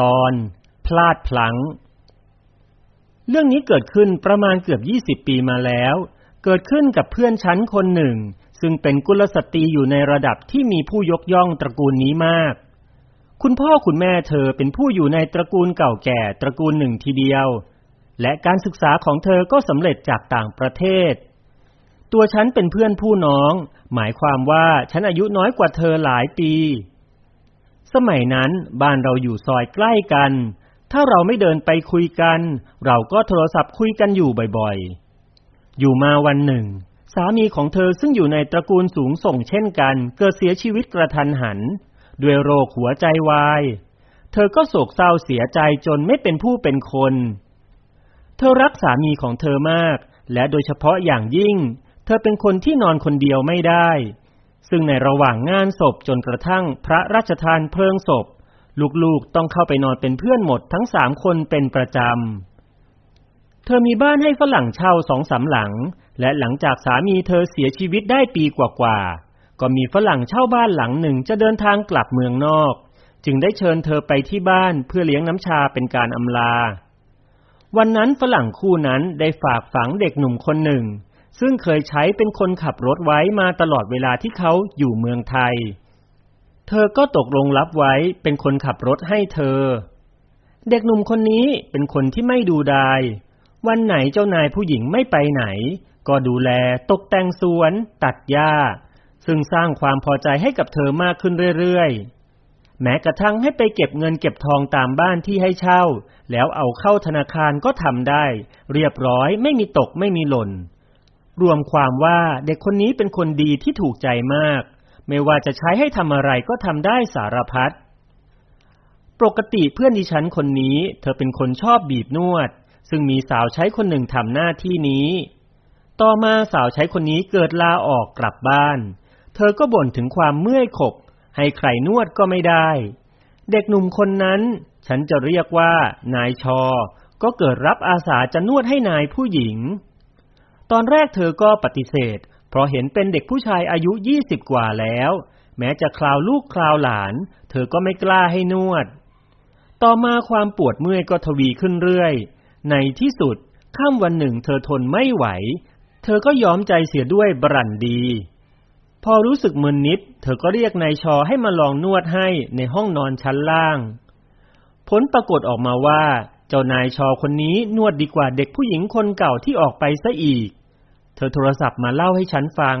ตอนพลาดพลัง้ง เรื่องนี้เกิดขึ้นประมาณเกือบ 20 ปีมาแล้ว เกิดขึ้นกับเพื่อนชั้นคนหนึ่ง ซึ่งเป็นกุลสตรีอยู่ในระดับที่มีผู้ยกย่องตระกูลนี้มาก คุณพ่อคุณแม่เธอเป็นผู้อยู่ในตระกูลเก่าแก่ตระกูลหนึ่งทีเดียว และการศึกษาของเธอก็สำเร็จจากต่างประเทศ ตัวฉันเป็นเพื่อนผู้น้อง หมายความว่าฉันอายุน้อยกว่าเธอหลายปี สมัยนั้นบ้านเราอยู่ซอยใกล้กัน ถ้าเราไม่เดินไปคุยกัน เราก็โทรศัพท์คุยกันอยู่บ่อยๆ อยู่มาวันหนึ่ง สามีของเธอซึ่งอยู่ในตระกูลสูงส่งเช่นกัน เกิดเสียชีวิตกระทันหัน ด้วยโรคหัวใจวาย เธอก็โศกเศร้าเสียใจจนไม่เป็นผู้เป็นคน เธอรักสามีของเธอมาก และโดยเฉพาะอย่างยิ่ง เธอเป็นคนที่นอนคนเดียวไม่ได้ ซึ่งในระหว่างงานศพจนกระทั่งพระราชทานเพลิงศพ ลูกๆต้องเข้าไปนอนเป็นเพื่อนหมดทั้งสามคนเป็นประจำ เธอมีบ้านให้ฝรั่งเช่าสองสาหลัง และหลังจากสามีเธอเสียชีวิตได้ปีกว่าๆก็มีฝรั่งเช่าบ้านหลังหนึ่งจะเดินทางกลับเมืองนอก จึงได้เชิญเธอไปที่บ้านเพื่อเลี้ยงน้ำชาเป็นการอำลา วันนั้นฝรั่งคู่นั้นได้ฝากฝังเด็กหนุ่มคนหนึ่ง ซึ่งเคยใช้เป็นคนขับรถไว้มาตลอดเวลาที่เขาอยู่เมืองไทย เธอก็ตกลงรับไว้เป็นคนขับรถให้เธอ เด็กหนุ่มคนนี้เป็นคนที่ไม่ดูดาย วันไหนเจ้านายผู้หญิงไม่ไปไหน ก็ดูแลตกแต่งสวน ตัดหญ้า ซึ่งสร้างความพอใจให้กับเธอมากขึ้นเรื่อยๆ แม้กระทั่งให้ไปเก็บเงินเก็บทองตามบ้านที่ให้เช่า แล้วเอาเข้าธนาคารก็ทำได้ เรียบร้อยไม่มีตกไม่มีหล่น รวมความว่าเด็กคนนี้เป็นคนดีที่ถูกใจมาก ไม่ว่าจะใช้ให้ทำอะไรก็ทำได้สารพัด ปกติเพื่อนดิฉันคนนี้ เธอเป็นคนชอบบีบนวด ซึ่งมีสาวใช้คนหนึ่งทำหน้าที่นี้ ต่อมาสาวใช้คนนี้เกิดลาออกกลับบ้าน เธอก็บ่นถึงความเมื่อยขบ ให้ใครนวดก็ไม่ได้ เด็กหนุ่มคนนั้น ฉันจะเรียกว่า นายชอ ก็เกิดรับอาสาจะนวดให้นายผู้หญิง ตอนแรกเธอก็ปฏิเสธ เพราะเห็นเป็นเด็กผู้ชายอายุยี่สิบกว่าแล้ว แม้จะคลาวลูกคลาวหลาน เธอก็ไม่กล้าให้นวด ต่อมาความปวดเมื่อยก็ทวีขึ้นเรื่อย ในที่สุดค่ำวันหนึ่งเธอทนไม่ไหว เธอก็ยอมใจเสียด้วยบรันดี พอรู้สึกมึนนิด เธอก็เรียกนายชอให้มาลองนวดให้ในห้องนอนชั้นล่าง ผลปรากฏออกมาว่า เจ้านายชอคนนี้นวดดีกว่าเด็กผู้หญิงคนเก่าที่ออกไปซะอีก เธอโทรศัพท์มาเล่าให้ฉันฟัง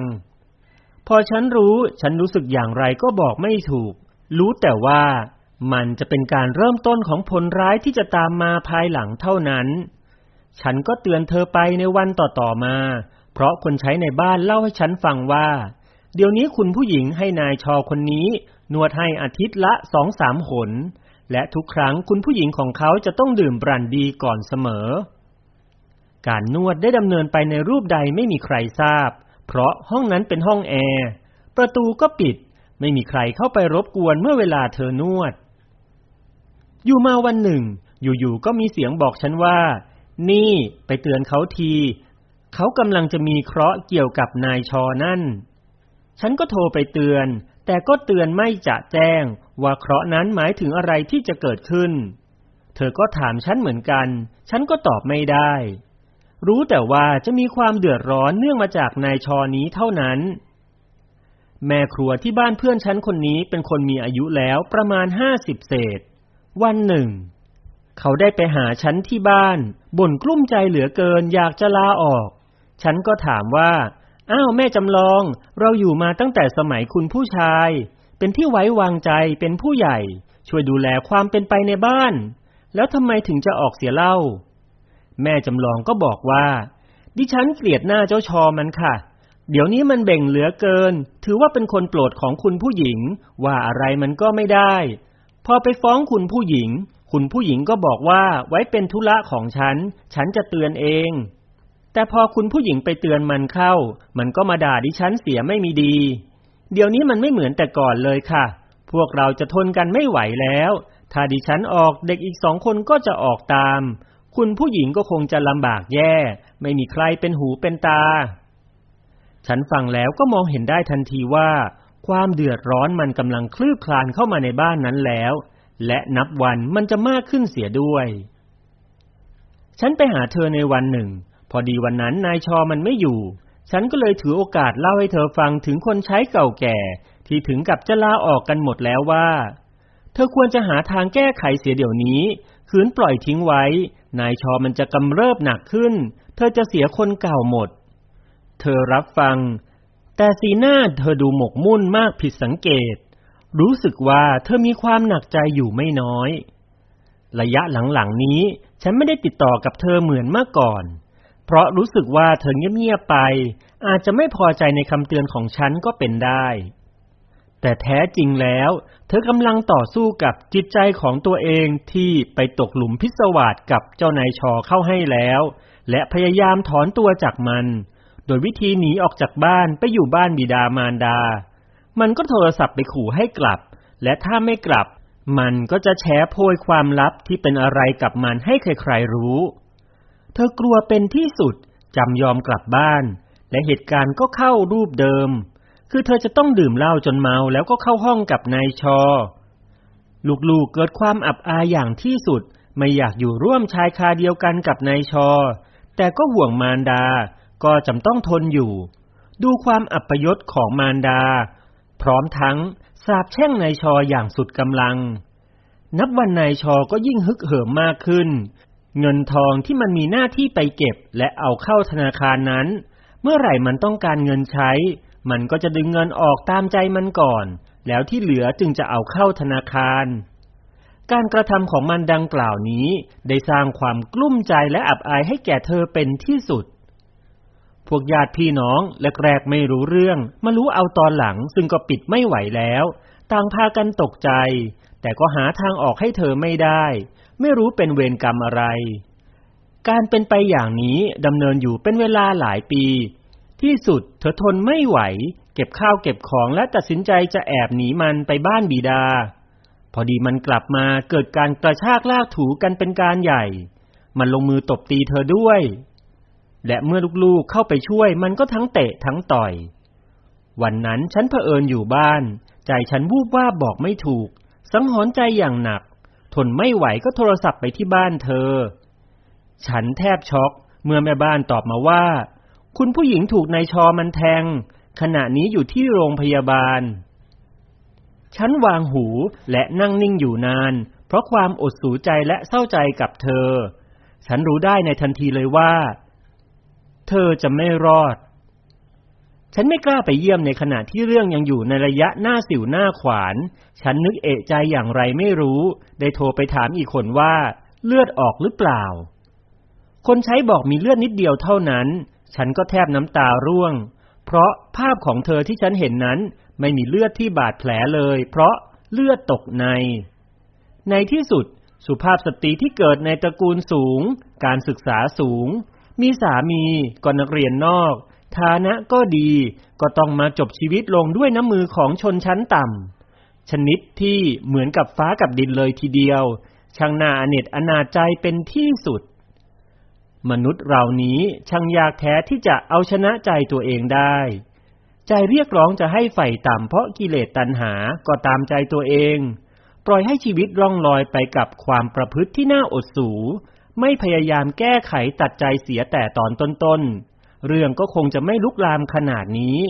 พอฉันรู้ฉันรู้สึกอย่างไรก็บอกไม่ถูก รู้แต่ว่ามันจะเป็นการเริ่มต้นของผลร้ายที่จะตามมาภายหลังเท่านั้น ฉันก็เตือนเธอไปในวันต่อๆมา เพราะคนใช้ในบ้านเล่าให้ฉันฟังว่า เดี๋ยวนี้คุณผู้หญิงให้นายชอคนนี้ นวดให้อาทิตย์ละสองสามหน และทุกครั้งคุณผู้หญิงของเขาจะต้องดื่มบรันดีก่อนเสมอ การนวดได้ดำเนินไปในรูปใดไม่มีใครทราบ เพราะห้องนั้นเป็นห้องแอร์ประตูก็ปิด ไม่มีใครเข้าไปรบกวนเมื่อเวลาเธอนวด อยู่มาวันหนึ่ง อยู่ๆก็มีเสียงบอกฉันว่า นี่ไปเตือนเขาที เขากำลังจะมีเคราะห์เกี่ยวกับนายชอนั่น ฉันก็โทรไปเตือน แต่ก็เตือนไม่จะแจ้ง ว่าเคราะห์นั้นหมายถึงอะไรที่จะเกิดขึ้น เธอก็ถามฉันเหมือนกัน ฉันก็ตอบไม่ได้ รู้แต่ว่าจะมีความเดือดร้อนเนื่องมาจากนายชอนี้เท่านั้น แม่ครัวที่บ้านเพื่อนฉันคนนี้เป็นคนมีอายุแล้วประมาณห้าสิบเศษ วันหนึ่ง เขาได้ไปหาฉันที่บ้านบ่นกลุ้มใจเหลือเกินอยากจะลาออก ฉันก็ถามว่า อ้าวแม่จำลอง เราอยู่มาตั้งแต่สมัยคุณผู้ชาย เป็นที่ไว้วางใจเป็นผู้ใหญ่ ช่วยดูแลความเป็นไปในบ้าน แล้วทำไมถึงจะออกเสียเล่า แม่จำลองก็บอกว่า ดิฉันเกลียดหน้าเจ้าชอมันค่ะ เดี๋ยวนี้มันเบ่งเหลือเกิน ถือว่าเป็นคนโปรดของคุณผู้หญิง ว่าอะไรมันก็ไม่ได้ พอไปฟ้องคุณผู้หญิง คุณผู้หญิงก็บอกว่าไว้เป็นธุระของฉัน ฉันจะเตือนเองแต่พอคุณผู้หญิงไปเตือนมันเข้า มันก็มาด่าดิฉันเสียไม่มีดี เดี๋ยวนี้มันไม่เหมือนแต่ก่อนเลยค่ะ พวกเราจะทนกันไม่ไหวแล้ว ถ้าดิฉันออกเด็กอีกสองคนก็จะออกตาม คุณผู้หญิงก็คงจะลำบากแย่ ไม่มีใครเป็นหูเป็นตา ฉันฟังแล้วก็มองเห็นได้ทันทีว่า ความเดือดร้อนมันกำลังคลืบคลานเข้ามาในบ้านนั้นแล้ว และนับวันมันจะมากขึ้นเสียด้วย ฉันไปหาเธอในวันหนึ่ง พอดีวันนั้นนายชอมันไม่อยู่ ฉันก็เลยถือโอกาสเล่าให้เธอฟังถึงคนใช้เก่าแก่ ที่ถึงกับจะลาออกกันหมดแล้วว่า เธอควรจะหาทางแก้ไขเสียเดี๋ยวนี้ คืนปล่อยทิ้งไว้ นายชอมันจะกำเริบหนักขึ้น เธอจะเสียคนเก่าหมด เธอรับฟัง แต่สีหน้าเธอดูหมกมุ่นมากผิดสังเกต รู้สึกว่าเธอมีความหนักใจอยู่ไม่น้อย ระยะหลังๆนี้ ฉันไม่ได้ติดต่อกับเธอเหมือนเมื่อก่อน เพราะรู้สึกว่าเธอเงียบๆไป อาจจะไม่พอใจในคำเตือนของฉันก็เป็นได้ แต่แท้จริงแล้ว เธอกำลังต่อสู้กับจิตใจของตัวเองที่ไปตกหลุมพิศวาสกับเจ้านายชอเข้าให้แล้ว และพยายามถอนตัวจากมัน โดยวิธีหนีออกจากบ้านไปอยู่บ้านบิดามารดา มันก็โทรศัพท์ไปขู่ให้กลับ และถ้าไม่กลับ มันก็จะแฉโพยความลับที่เป็นอะไรกับมันให้ใครๆรู้ เธอกลัวเป็นที่สุดจำยอมกลับบ้าน และเหตุการณ์ก็เข้ารูปเดิม คือเธอจะต้องดื่มเหล้าจนเมาแล้วก็เข้าห้องกับนายชอ ลูกๆเกิดความอับอายอย่างที่สุดไม่อยากอยู่ร่วมชายคาเดียวกันกับนายชอ แต่ก็ห่วงมารดา ก็จำต้องทนอยู่ ดูความอับปยศของมารดา พร้อมทั้งสาบแช่งนายชออย่างสุดกำลัง นับวันนายชอก็ยิ่งฮึกเหิมมากขึ้น เงินทองที่มันมีหน้าที่ไปเก็บและเอาเข้าธนาคารนั้น เมื่อไหร่มันต้องการเงินใช้ มันก็จะดึงเงินออกตามใจมันก่อน แล้วที่เหลือจึงจะเอาเข้าธนาคาร การกระทำของมันดังกล่าวนี้ ได้สร้างความกลุ้มใจและอับอายให้แก่เธอเป็นที่สุด พวกญาติพี่น้องแรกๆไม่รู้เรื่อง มารู้เอาตอนหลังซึ่งก็ปิดไม่ไหวแล้ว ต่างพากันตกใจ แต่ก็หาทางออกให้เธอไม่ได้ ไม่รู้เป็นเวรกรรมอะไร การเป็นไปอย่างนี้ดำเนินอยู่เป็นเวลาหลายปี ที่สุดเธอทนไม่ไหว เก็บข้าวเก็บของและตัดสินใจจะแอบหนีมันไปบ้านบิดา พอดีมันกลับมาเกิดการกระชากลากถูกันเป็นการใหญ่ มันลงมือตบตีเธอด้วย และเมื่อลูกๆเข้าไปช่วยมันก็ทั้งเตะทั้งต่อย วันนั้นฉันเผอิญอยู่บ้าน ใจฉันวูบว่าบบอกไม่ถูก สังหรณ์ใจอย่างหนัก ทนไม่ไหวก็โทรศัพท์ไปที่บ้านเธอ ฉันแทบช็อกเมื่อแม่บ้านตอบมาว่า คุณผู้หญิงถูกนายชอมันแทง ขณะนี้อยู่ที่โรงพยาบาล ฉันวางหูและนั่งนิ่งอยู่นาน เพราะความอดสูใจและเศร้าใจกับเธอ ฉันรู้ได้ในทันทีเลยว่า เธอจะไม่รอด ฉันไม่กล้าไปเยี่ยมในขณะที่เรื่องยังอยู่ในระยะหน้าสิวหน้าขวาน ฉันนึกเอะใจอย่างไรไม่รู้ ได้โทรไปถามอีกคนว่า เลือดออกหรือเปล่า คนใช้บอกมีเลือดนิดเดียวเท่านั้น ฉันก็แทบน้ำตาร่วง เพราะภาพของเธอที่ฉันเห็นนั้น ไม่มีเลือดที่บาดแผลเลย เพราะเลือดตกใน ในที่สุด สุภาพสตรีที่เกิดในตระกูลสูง การศึกษาสูง มีสามีก็นักเรียนนอก ฐานะก็ดีก็ต้องมาจบชีวิตลงด้วยน้ำมือของชนชั้นต่ำชนิดที่เหมือนกับฟ้ากับดินเลยทีเดียว ช่างนาอเนจอนาจใจเป็นที่สุด มนุษย์เรานี้ช่างยากแท้ที่จะเอาชนะใจตัวเองได้ ใจเรียกร้องจะให้ใฝ่ต่ำเพราะกิเลสตัณหาก็ตามใจตัวเอง ปล่อยให้ชีวิตล่องลอยไปกับความประพฤติที่น่าอดสู ไม่พยายามแก้ไขตัดใจเสียแต่ตอนต้นๆ เรื่องก็คงจะไม่ลุกลามขนาดนี้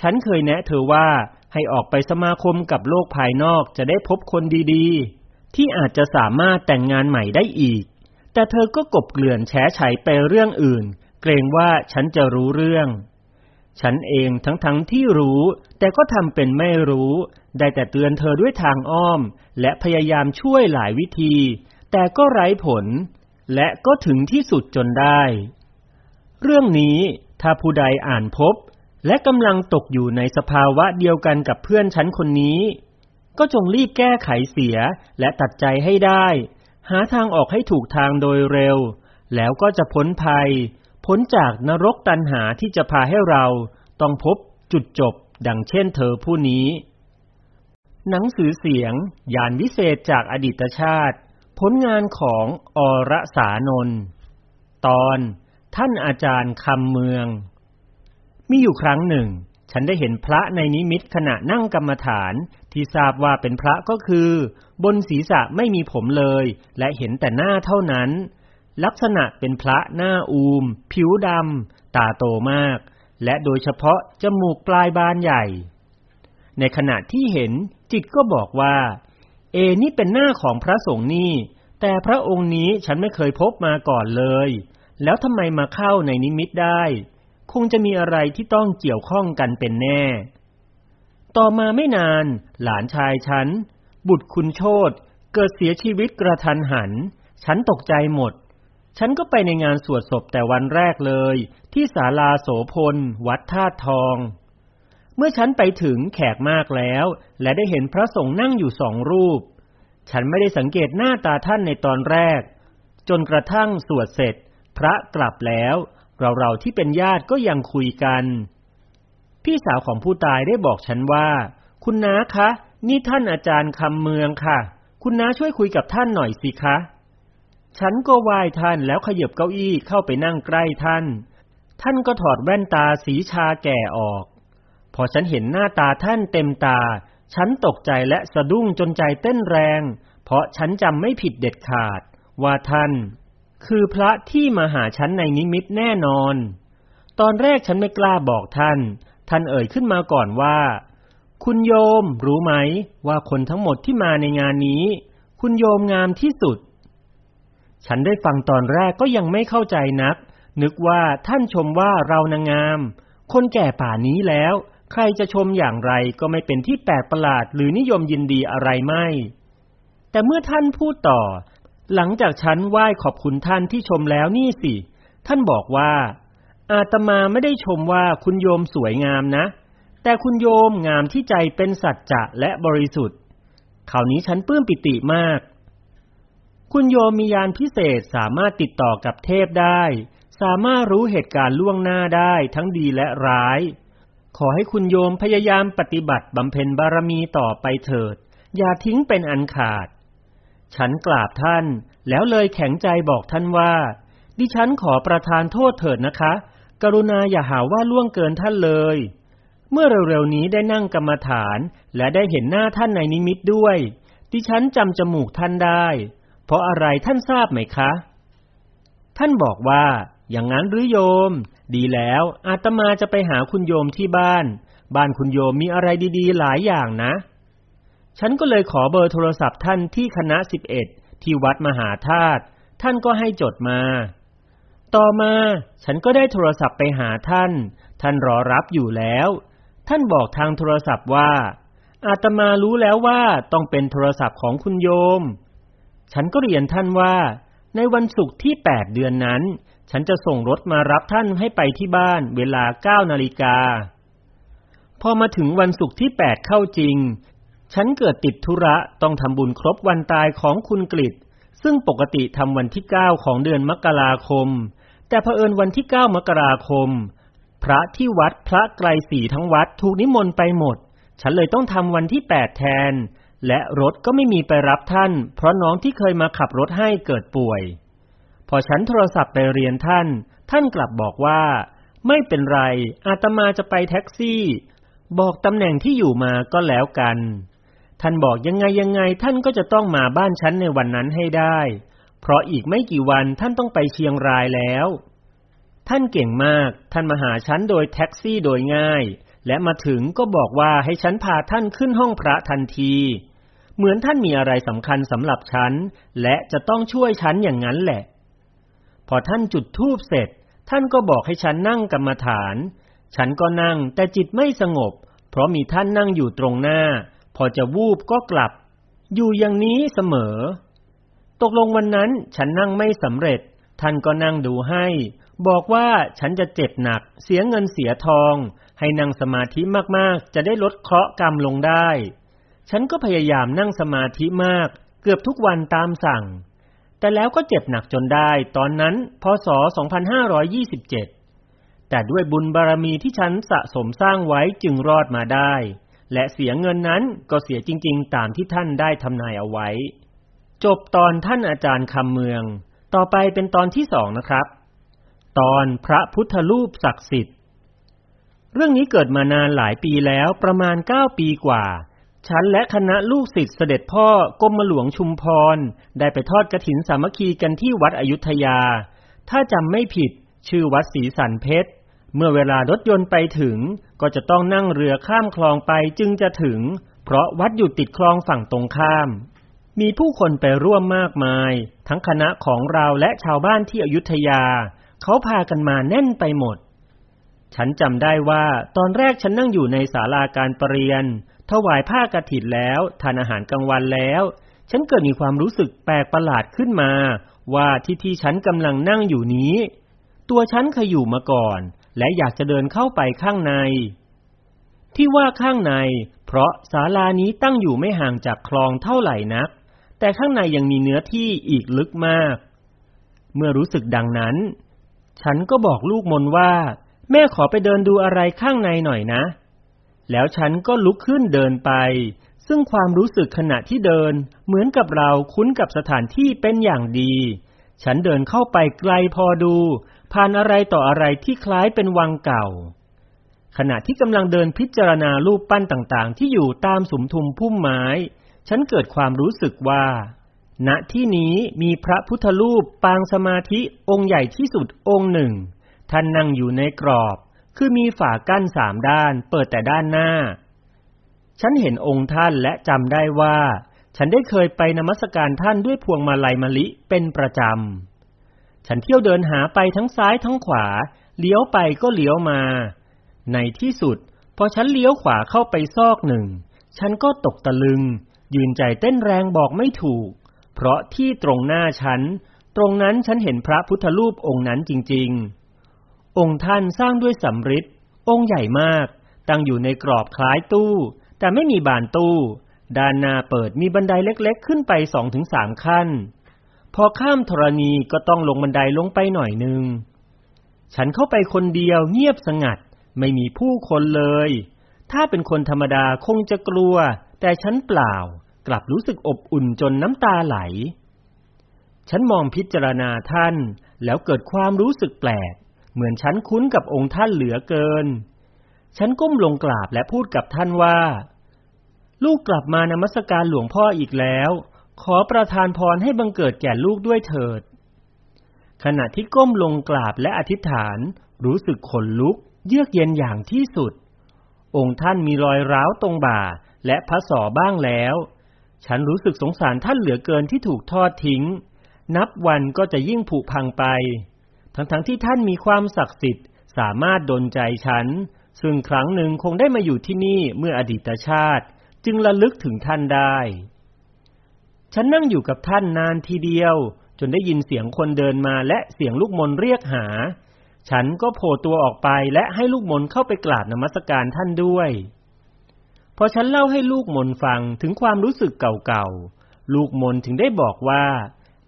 ฉันเคยแนะเธอว่าให้ออกไปสมาคมกับโลกภายนอกจะได้พบคนดีๆ ที่อาจจะสามารถแต่งงานใหม่ได้อีก แต่เธอก็กบเกลื่อนแฉไฉไปเรื่องอื่น เกรงว่าฉันจะรู้เรื่อง ฉันเองทั้งๆทที่รู้ แต่ก็ทำเป็นไม่รู้ ได้แต่เตือนเธอด้วยทางอ้อม และพยายามช่วยหลายวิธี แต่ก็ไร้ผล และก็ถึงที่สุดจนได้ เรื่องนี้ถ้าผู้ใดอ่านพบ และกำลังตกอยู่ในสภาวะเดียวกันกับเพื่อนฉันคนนี้ ก็จงรีบแก้ไขเสียและตัดใจให้ได้ หาทางออกให้ถูกทางโดยเร็ว แล้วก็จะพ้นภัย พ้นจากนรกตันหาที่จะพาให้เราต้องพบจุดจบดังเช่นเธอผู้นี้ หนังสือเสียง ยานวิเศษจากอดีตชาติ ผลงานของอรสานนท์ตอน ท่านอาจารย์คำเมือง มีอยู่ครั้งหนึ่ง ฉันได้เห็นพระในนิมิตขณะนั่งกรรมฐานที่ทราบว่าเป็นพระก็คือ บนศีรษะไม่มีผมเลย และเห็นแต่หน้าเท่านั้น ลักษณะเป็นพระหน้าอูม ผิวดำตาโตมาก และโดยเฉพาะจมูกปลายบานใหญ่ ในขณะที่เห็นจิตก็บอกว่า เอนี่เป็นหน้าของพระสงฆ์นี่แต่พระองค์นี้ฉันไม่เคยพบมาก่อนเลย แล้วทำไมมาเข้าในนิมิตได้ คงจะมีอะไรที่ต้องเกี่ยวข้องกันเป็นแน่ ต่อมาไม่นาน หลานชายฉัน บุตรคุณโชตเกิดเสียชีวิตกระทันหัน ฉันตกใจหมด ฉันก็ไปในงานสวดศพแต่วันแรกเลย ที่ศาลาโสพล วัดธาตุทอง เมื่อฉันไปถึงแขกมากแล้ว และได้เห็นพระสงฆ์นั่งอยู่สองรูป ฉันไม่ได้สังเกตหน้าตาท่านในตอนแรก จนกระทั่งสวดเสร็จ พระกลับแล้ว เราๆที่เป็นญาติก็ยังคุยกัน พี่สาวของผู้ตายได้บอกฉันว่า คุณน้าคะ นี่ท่านอาจารย์คำเมืองค่ะ คุณน้าช่วยคุยกับท่านหน่อยสิคะ ฉันก็ไหว้ท่านแล้วขยับเก้าอี้เข้าไปนั่งใกล้ท่าน ท่านก็ถอดแว่นตาสีชาแก่ออก พอฉันเห็นหน้าตาท่านเต็มตา ฉันตกใจและสะดุ้งจนใจเต้นแรง เพราะฉันจำไม่ผิดเด็ดขาดว่าท่าน คือพระที่มาหาฉันในนิมิตแน่นอน ตอนแรกฉันไม่กล้าบอกท่าน ท่านเอ่ยขึ้นมาก่อนว่า คุณโยมรู้ไหมว่าคนทั้งหมดที่มาในงานนี้ คุณโยมงามที่สุด ฉันได้ฟังตอนแรกก็ยังไม่เข้าใจนัก นึกว่าท่านชมว่าเรานางงาม คนแก่ป่านี้แล้ว ใครจะชมอย่างไรก็ไม่เป็นที่แปลกประหลาดหรือนิยมยินดีอะไรไม่ แต่เมื่อท่านพูดต่อ หลังจากฉันไหว้ขอบคุณท่านที่ชมแล้วนี่สิ ท่านบอกว่า อาตมาไม่ได้ชมว่าคุณโยมสวยงามนะ แต่คุณโยมงามที่ใจเป็นสัจจะและบริสุทธิ์คราวนี้ฉันปลื้มปิติมาก คุณโยมมียานพิเศษสามารถติดต่อกับเทพได้ สามารถรู้เหตุการณ์ล่วงหน้าได้ทั้งดีและร้าย ขอให้คุณโยมพยายามปฏิบัติบำเพ็ญบารมีต่อไปเถิด อย่าทิ้งเป็นอันขาด ฉันกราบท่าน แล้วเลยแข็งใจบอกท่านว่า ดิฉันขอประทานโทษเถิดนะคะ กรุณาอย่าหาว่าล่วงเกินท่านเลย เมื่อเร็วๆนี้ได้นั่งกรรมฐาน และได้เห็นหน้าท่านในนิมิตด้วย ดิฉันจำจมูกท่านได้ เพราะอะไรท่านทราบไหมคะ ท่านบอกว่า อย่างนั้นหรือโยม ดีแล้วอาตมาจะไปหาคุณโยมที่บ้าน บ้านคุณโยมมีอะไรดีๆ หลายอย่างนะ ฉันก็เลยขอเบอร์โทรศัพท์ท่านที่คณะสิบเอ็ดที่วัดมหาธาตุท่านก็ให้จดมา ต่อมาฉันก็ได้โทรศัพท์ไปหาท่าน ท่านรอรับอยู่แล้ว ท่านบอกทางโทรศัพท์ว่า อาตมารู้แล้วว่าต้องเป็นโทรศัพท์ของคุณโยม ฉันก็เรียนท่านว่า ในวันศุกร์ที่แปดเดือนนั้น ฉันจะส่งรถมารับท่านให้ไปที่บ้านเวลาเก้านาฬิกาพอมาถึงวันศุกร์ที่แปดเข้าจริง ฉันเกิดติดธุระต้องทำบุญครบวันตายของคุณกฤษซึ่งปกติทำวันที่เก้าของเดือนมกราคม แต่เผอิญวันที่เก้ามกราคม พระที่วัดพระไกรศรีทั้งวัดถูกนิมนต์ไปหมด ฉันเลยต้องทำวันที่แปดแทน และรถก็ไม่มีไปรับท่าน เพราะน้องที่เคยมาขับรถให้เกิดป่วย พอฉันโทรศัพท์ไปเรียนท่าน ท่านกลับบอกว่า ไม่เป็นไรอาตมาจะไปแท็กซี่ บอกตำแหน่งที่อยู่มาก็แล้วกัน ท่านบอกยังไงยังไงท่านก็จะต้องมาบ้านฉันในวันนั้นให้ได้ เพราะอีกไม่กี่วันท่านต้องไปเชียงรายแล้ว ท่านเก่งมาก ท่านมาหาฉันโดยแท็กซี่โดยง่าย และมาถึงก็บอกว่าให้ฉันพาท่านขึ้นห้องพระทันที เหมือนท่านมีอะไรสำคัญสำหรับฉัน และจะต้องช่วยฉันอย่างนั้นแหละ พอท่านจุดธูปเสร็จ ท่านก็บอกให้ฉันนั่งกรรมฐาน ฉันก็นั่งแต่จิตไม่สงบ เพราะมีท่านนั่งอยู่ตรงหน้า พอจะวูบก็กลับ อยู่อย่างนี้เสมอ ตกลงวันนั้นฉันนั่งไม่สำเร็จ ท่านก็นั่งดูให้ บอกว่าฉันจะเจ็บหนัก เสียเงินเสียทอง ให้นั่งสมาธิมากๆ จะได้ลดเคราะห์กรรมลงได้ ฉันก็พยายามนั่งสมาธิมาก เกือบทุกวันตามสั่ง แต่แล้วก็เจ็บหนักจนได้ ตอนนั้นพศ 2527แต่ด้วยบุญบารมีที่ฉันสะสมสร้างไว้จึงรอดมาได้ และเสียเงินนั้นก็เสียจริง ๆ ตามที่ท่านได้ทำนายเอาไว้ จบตอนท่านอาจารย์คำเมือง ต่อไปเป็นตอนที่สองนะครับ ตอนพระพุทธรูปศักดิ์สิทธิ์ เรื่องนี้เกิดมานานหลายปีแล้วประมาณเก้าปีกว่า ฉันและคณะลูกศิษย์เสด็จพ่อกรมหลวงชุมพร ได้ไปทอดกระถินสามัคคีกันที่วัดอยุธยา ถ้าจำไม่ผิดชื่อวัดศรีสันเพชร เมื่อเวลารถยนต์ไปถึง ก็จะต้องนั่งเรือข้ามคลองไปจึงจะถึง เพราะวัดอยู่ติดคลองฝั่งตรงข้าม มีผู้คนไปร่วมมากมาย ทั้งคณะของเราและชาวบ้านที่อยุธยา เขาพากันมาแน่นไปหมด ฉันจำได้ว่าตอนแรกฉันนั่งอยู่ในศาลาการประเรียน ถวายผ้ากรถินแล้ว ทานอาหารกลางวันแล้ว ฉันเกิดมีความรู้สึกแปลกประหลาดขึ้นมา ว่าที่ที่ฉันกำลังนั่งอยู่นี้ ตัวฉันเคยอยู่มาก่อน และอยากจะเดินเข้าไปข้างใน ที่ว่าข้างใน เพราะศาลานี้ตั้งอยู่ไม่ห่างจากคลองเท่าไหร่นัก แต่ข้างในยังมีเนื้อที่อีกลึกมาก เมื่อรู้สึกดังนั้น ฉันก็บอกลูกมนว่า แม่ขอไปเดินดูอะไรข้างในหน่อยนะ แล้วฉันก็ลุกขึ้นเดินไป ซึ่งความรู้สึกขณะที่เดิน เหมือนกับเราคุ้นกับสถานที่เป็นอย่างดีฉันเดินเข้าไปไกลพอดู ผ่านอะไรต่ออะไรที่คล้ายเป็นวังเก่า ขณะที่กำลังเดินพิจารณารูปปั้นต่างๆ ที่อยู่ตามสุมทุมพุ่มไม้ ฉันเกิดความรู้สึกว่า ณที่นี้มีพระพุทธรูปปางสมาธิองค์ใหญ่ที่สุดองค์หนึ่ง ท่านนั่งอยู่ในกรอบ คือมีฝากั้นสามด้านเปิดแต่ด้านหน้า ฉันเห็นองค์ท่านและจำได้ว่า ฉันได้เคยไปนมัสการท่านด้วยพวงมาลัยมะลิเป็นประจำ ฉันเที่ยวเดินหาไปทั้งซ้ายทั้งขวา เลี้ยวไปก็เลี้ยวมา ในที่สุด พอฉันเลี้ยวขวาเข้าไปซอกหนึ่ง ฉันก็ตกตะลึง ยืนใจเต้นแรงบอกไม่ถูก เพราะที่ตรงหน้าฉัน ตรงนั้นฉันเห็นพระพุทธรูปองค์นั้นจริง ๆ องค์ท่านสร้างด้วยสำริดองค์ใหญ่มาก ตั้งอยู่ในกรอบคล้ายตู้ แต่ไม่มีบานตู้ ด้านหน้าเปิดมีบันไดเล็กๆ ขึ้นไปสองถึงสามขั้น พอข้ามธรณีก็ต้องลงบันไดลงไปหน่อยหนึ่ง ฉันเข้าไปคนเดียวเงียบสงัด ไม่มีผู้คนเลย ถ้าเป็นคนธรรมดาคงจะกลัว แต่ฉันเปล่ากลับรู้สึกอบอุ่นจนน้ำตาไหล ฉันมองพิจารณาท่าน แล้วเกิดความรู้สึกแปลก เหมือนฉันคุ้นกับองค์ท่านเหลือเกิน ฉันก้มลงกราบและพูดกับท่านว่า ลูกกลับมานมัสการหลวงพ่ออีกแล้ว ขอประทานพรให้บังเกิดแก่ลูกด้วยเถิด ขณะที่ก้มลงกราบและอธิษฐาน รู้สึกขนลุก เยือกเย็นอย่างที่สุด องค์ท่านมีรอยร้าวตรงบ่า และพระศอบ้างแล้ว ฉันรู้สึกสงสารท่านเหลือเกินที่ถูกทอดทิ้ง นับวันก็จะยิ่งผุพังไป ทั้งๆทที่ท่านมีความศักดิ์สิทธิ์ สามารถดลใจฉัน ซึ่งครั้งหนึ่งคงได้มาอยู่ที่นี่เมื่ออดีตชาติ จึงระลึกถึงท่านได้ ฉันนั่งอยู่กับท่านนานทีเดียว จนได้ยินเสียงคนเดินมาและเสียงลูกมนเรียกหา ฉันก็โผล่ตัวออกไปและให้ลูกมนเข้าไปกราบนมัสการท่านด้วย พอฉันเล่าให้ลูกมนฟังถึงความรู้สึกเก่าๆ ลูกมนถึงได้บอกว่า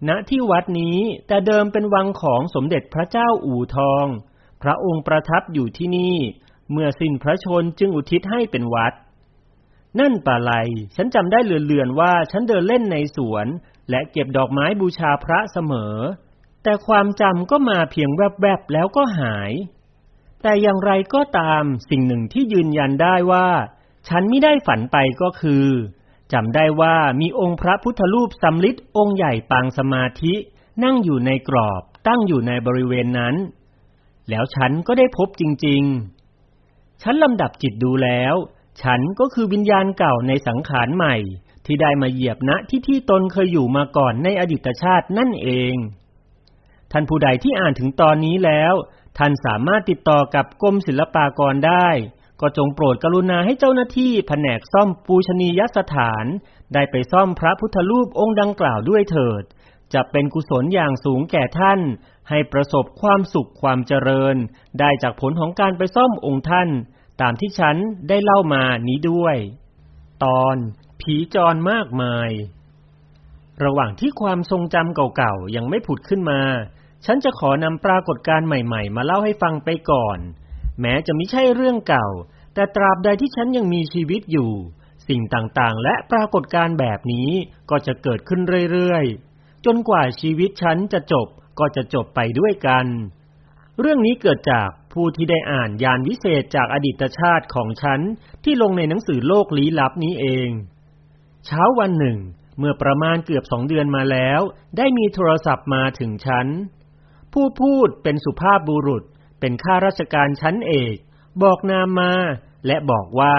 ณที่วัดนี้แต่เดิมเป็นวังของสมเด็จพระเจ้าอู่ทอง พระองค์ประทับอยู่ที่นี่ เมื่อสิ้นพระชนจึงอุทิศให้เป็นวัด นั่นป่าไลฉันจำได้เลือนๆว่าฉันเดินเล่นในสวน และเก็บดอกไม้บูชาพระเสมอ แต่ความจำก็มาเพียงแวบๆแล้วก็หาย แต่อย่างไรก็ตามสิ่งหนึ่งที่ยืนยันได้ว่า ฉันไม่ได้ฝันไปก็คือจำได้ว่ามีองค์พระพุทธรูปสำลิดองค์ใหญ่ปางสมาธิ นั่งอยู่ในกรอบตั้งอยู่ในบริเวณนั้น แล้วฉันก็ได้พบจริง ๆ ฉันลำดับจิตดูแล้ว ฉันก็คือวิญญาณเก่าในสังขารใหม่ ที่ได้มาเหยียบณที่ที่ตนเคยอยู่มาก่อนในอดีตชาตินั่นเอง ท่านผู้ใดที่อ่านถึงตอนนี้แล้ว ท่านสามารถติดต่อกับกรมศิลปากรได้ ก็จงโปรดกรุณาให้เจ้าหน้าที่แผนกซ่อมปูชนียสถาน ได้ไปซ่อมพระพุทธรูปองค์ดังกล่าวด้วยเถิด จะเป็นกุศลอย่างสูงแก่ท่าน ให้ประสบความสุขความเจริญ ได้จากผลของการไปซ่อมองค์ท่าน ตามที่ฉันได้เล่ามานี้ด้วย ตอนผีจรมากมาย ระหว่างที่ความทรงจำเก่าๆ ยังไม่ผุดขึ้นมา ฉันจะขอนำปรากฏการณ์ใหม่ๆ มาเล่าให้ฟังไปก่อน แม้จะไม่ใช่เรื่องเก่า แต่ตราบใดที่ฉันยังมีชีวิตอยู่ สิ่งต่างๆ และปรากฏการณ์แบบนี้ก็จะเกิดขึ้นเรื่อยๆ จนกว่าชีวิตฉันจะจบก็จะจบไปด้วยกัน เรื่องนี้เกิดจาก ผู้ที่ได้อ่านยานวิเศษจากอดีตชาติของฉันที่ลงในหนังสือโลกลี้ลับนี้เอง เช้าวันหนึ่ง เมื่อประมาณเกือบสองเดือนมาแล้ว ได้มีโทรศัพท์มาถึงฉัน ผู้พูดเป็นสุภาพบุรุษ เป็นข้าราชการชั้นเอก บอกนามมา และบอกว่า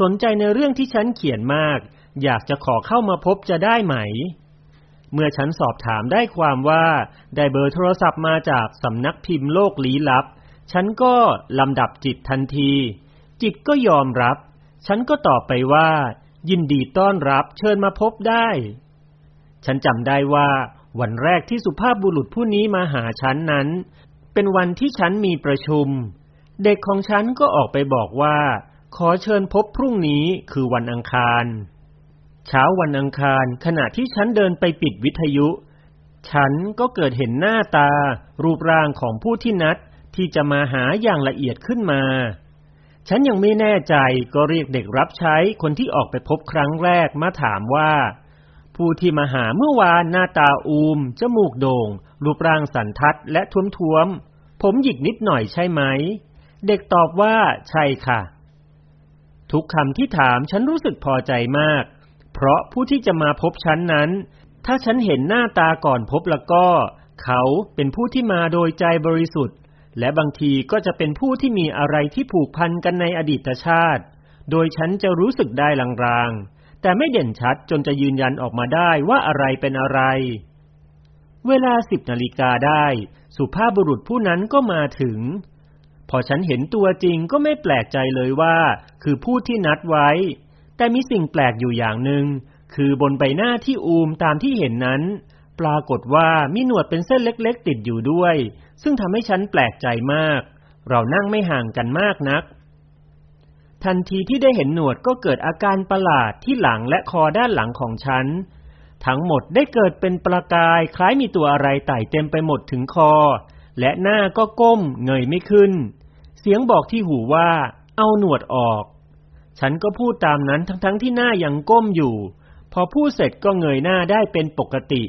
สนใจในเรื่องที่ฉันเขียนมาก อยากจะขอเข้ามาพบจะได้ไหม เมื่อฉันสอบถามได้ความว่า ได้เบอร์โทรศัพท์มาจากสำนักพิมพ์โลกลี้ลับ ฉันก็ลำดับจิตทันที จิตก็ยอมรับ ฉันก็ตอบไปว่า ยินดีต้อนรับเชิญมาพบได้ ฉันจำได้ว่า วันแรกที่สุภาพบุรุษผู้นี้มาหาฉันนั้น เป็นวันที่ฉันมีประชุม เด็กของฉันก็ออกไปบอกว่า ขอเชิญพบพรุ่งนี้คือวันอังคาร เช้าวันอังคารขณะที่ฉันเดินไปปิดวิทยุ ฉันก็เกิดเห็นหน้าตา รูปร่างของผู้ที่นัด ที่จะมาหาอย่างละเอียดขึ้นมา ฉันยังไม่แน่ใจก็เรียกเด็กรับใช้คนที่ออกไปพบครั้งแรกมาถามว่า ผู้ที่มาหาเมื่อวานหน้าตาอูม จมูกโดง่ง รูปร่างสันทัดและท้วมๆ ผมหยิกนิดหน่อยใช่ไหม เด็กตอบว่าใช่ค่ะ ทุกคำที่ถามฉันรู้สึกพอใจมาก เพราะผู้ที่จะมาพบฉันนั้น ถ้าฉันเห็นหน้าตาก่อนพบแล้วก็ เขาเป็นผู้ที่มาโดยใจบริสุทธิ์ และบางทีก็จะเป็นผู้ที่มีอะไรที่ผูกพันกันในอดีตชาติ โดยฉันจะรู้สึกได้ลางๆ แต่ไม่เด่นชัดจนจะยืนยันออกมาได้ว่าอะไรเป็นอะไร เวลาสิบนาฬิกาได้ สุภาพบุรุษผู้นั้นก็มาถึง พอฉันเห็นตัวจริงก็ไม่แปลกใจเลยว่า คือผู้ที่นัดไว้ แต่มีสิ่งแปลกอยู่อย่างหนึ่ง คือบนใบหน้าที่อูมตามที่เห็นนั้น ปรากฏว่ามีหนวดเป็นเส้นเล็ก ๆ ติดอยู่ด้วย ซึ่งทำให้ฉันแปลกใจมาก เรานั่งไม่ห่างกันมากนัก ทันทีที่ได้เห็นหนวดก็เกิดอาการประหลาดที่หลังและคอด้านหลังของฉัน ทั้งหมดได้เกิดเป็นประกายคล้ายมีตัวอะไรไต่เต็มไปหมดถึงคอ และหน้าก็ก้มเงยไม่ขึ้น เสียงบอกที่หูว่า เอาหนวดออก ฉันก็พูดตามนั้นทั้งๆทที่หน้ายังก้มอยู่ พอพูดเสร็จก็เงยหน้าได้เป็นปกติ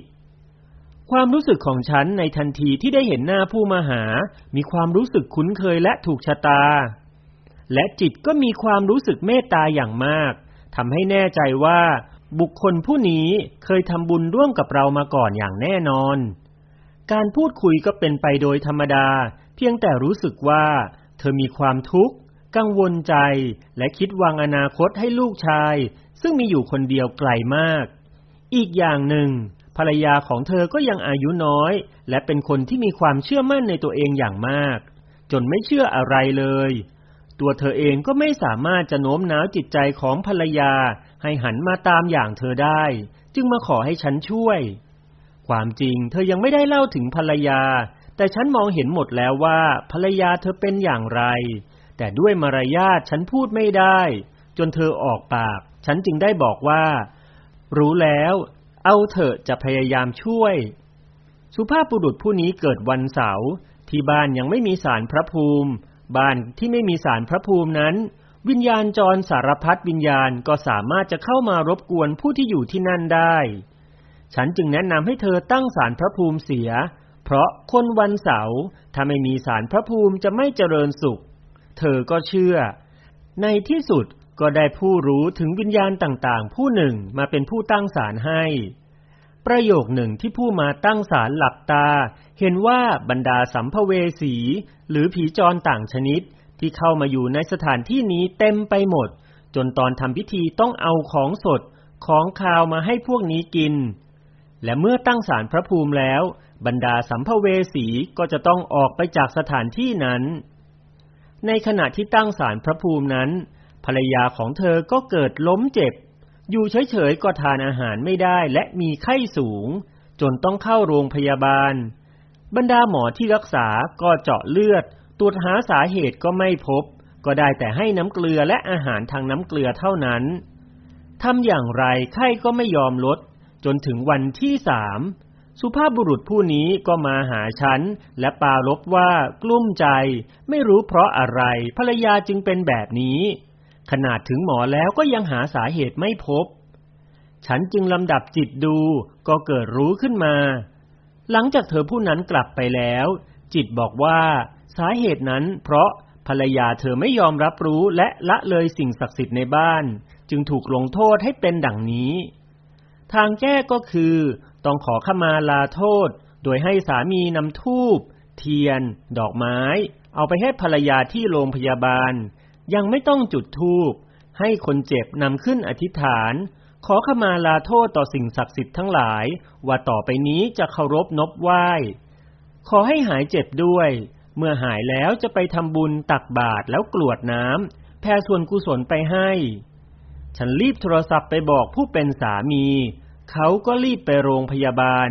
ความรู้สึกของฉันในทันทีที่ได้เห็นหน้าผู้มาหา มีความรู้สึกคุ้นเคยและถูกชะตา และจิตก็มีความรู้สึกเมตตาอย่างมากทำให้แน่ใจว่า บุคคลผู้นี้เคยทำบุญร่วมกับเรามาก่อนอย่างแน่นอน การพูดคุยก็เป็นไปโดยธรรมดา เพียงแต่รู้สึกว่า เธอมีความทุกข์ กังวลใจ และคิดวางอนาคตให้ลูกชาย ซึ่งมีอยู่คนเดียวไกลมาก อีกอย่างหนึ่ง ภรรยาของเธอก็ยังอายุน้อย และเป็นคนที่มีความเชื่อมั่นในตัวเองอย่างมาก จนไม่เชื่ออะไรเลย ตัวเธอเองก็ไม่สามารถจะโน้มน้าวจิตใจของภรรยา ให้หันมาตามอย่างเธอได้ จึงมาขอให้ฉันช่วย ความจริงเธอยังไม่ได้เล่าถึงภรรยา แต่ฉันมองเห็นหมดแล้วว่าภรรยาเธอเป็นอย่างไร แต่ด้วยมารยาทฉันพูดไม่ได้ จนเธอออกปาก ฉันจึงได้บอกว่า รู้แล้ว เอาเถอะจะพยายามช่วย สุภาพบุรุษผู้นี้เกิดวันเสาร์ที่บ้านยังไม่มีสารพระภูมิ บ้านที่ไม่มีสารพระภูมินั้น วิญญาณจรสารพัดวิญญาณก็สามารถจะเข้ามารบกวนผู้ที่อยู่ที่นั่นได้ ฉันจึงแนะนำให้เธอตั้งสารพระภูมิเสีย เพราะคนวันเสาร์ถ้าไม่มีสารพระภูมิจะไม่เจริญสุข เธอก็เชื่อ ในที่สุด ก็ได้ผู้รู้ถึงวิญญาณต่างๆ ผู้หนึ่งมาเป็นผู้ตั้งศาลให้ ประโยคหนึ่งที่ผู้มาตั้งศาลหลับตา เห็นว่าบรรดาสัมภเวสี หรือผีจรต่างชนิด ที่เข้ามาอยู่ในสถานที่นี้เต็มไปหมด จนตอนทำพิธีต้องเอาของสดของคาวมาให้พวกนี้กิน และเมื่อตั้งศาลพระภูมิแล้ว บรรดาสัมภเวสีก็จะต้องออกไปจากสถานที่นั้น ในขณะที่ตั้งศาลพระภูมินั้น ภรรยาของเธอก็เกิดล้มเจ็บ อยู่เฉยๆก็ทานอาหารไม่ได้และมีไข้สูง จนต้องเข้าโรงพยาบาล บรรดาหมอที่รักษาก็เจาะเลือด ตรวจหาสาเหตุก็ไม่พบ ก็ได้แต่ให้น้ำเกลือและอาหารทางน้ำเกลือเท่านั้นทำอย่างไรไข้ก็ไม่ยอมลด จนถึงวันที่สามสุภาพบุรุษผู้นี้ก็มาหาฉัน และปารบว่ากลุ้มใจ ไม่รู้เพราะอะไรภรรยาจึงเป็นแบบนี้ ขนาดถึงหมอแล้วก็ยังหาสาเหตุไม่พบ ฉันจึงลำดับจิตดูก็เกิดรู้ขึ้นมา หลังจากเธอผู้นั้นกลับไปแล้ว จิตบอกว่าสาเหตุนั้นเพราะภรรยาเธอไม่ยอมรับรู้และละเลยสิ่งศักดิ์สิทธิ์ในบ้าน จึงถูกลงโทษให้เป็นดังนี้ ทางแก้ก็คือ ต้องขอขมาลาโทษ โดยให้สามีนำทูบเทียน ดอกไม้ เอาไปให้ภรรยาที่โรงพยาบาล ยังไม่ต้องจุดทูบให้คนเจ็บนำขึ้นอธิษฐาน ขอขมาลาโทษต่อสิ่งศักดิ์สิทธิ์ทั้งหลาย ว่าต่อไปนี้จะเคารพนบไหว้ ขอให้หายเจ็บด้วย เมื่อหายแล้วจะไปทำบุญตักบาตรแล้วกรวดน้ำแผ่ส่วนกุศลไปให้ ฉันรีบโทรศัพท์ไปบอกผู้เป็นสามี เขาก็รีบไปโรงพยาบาล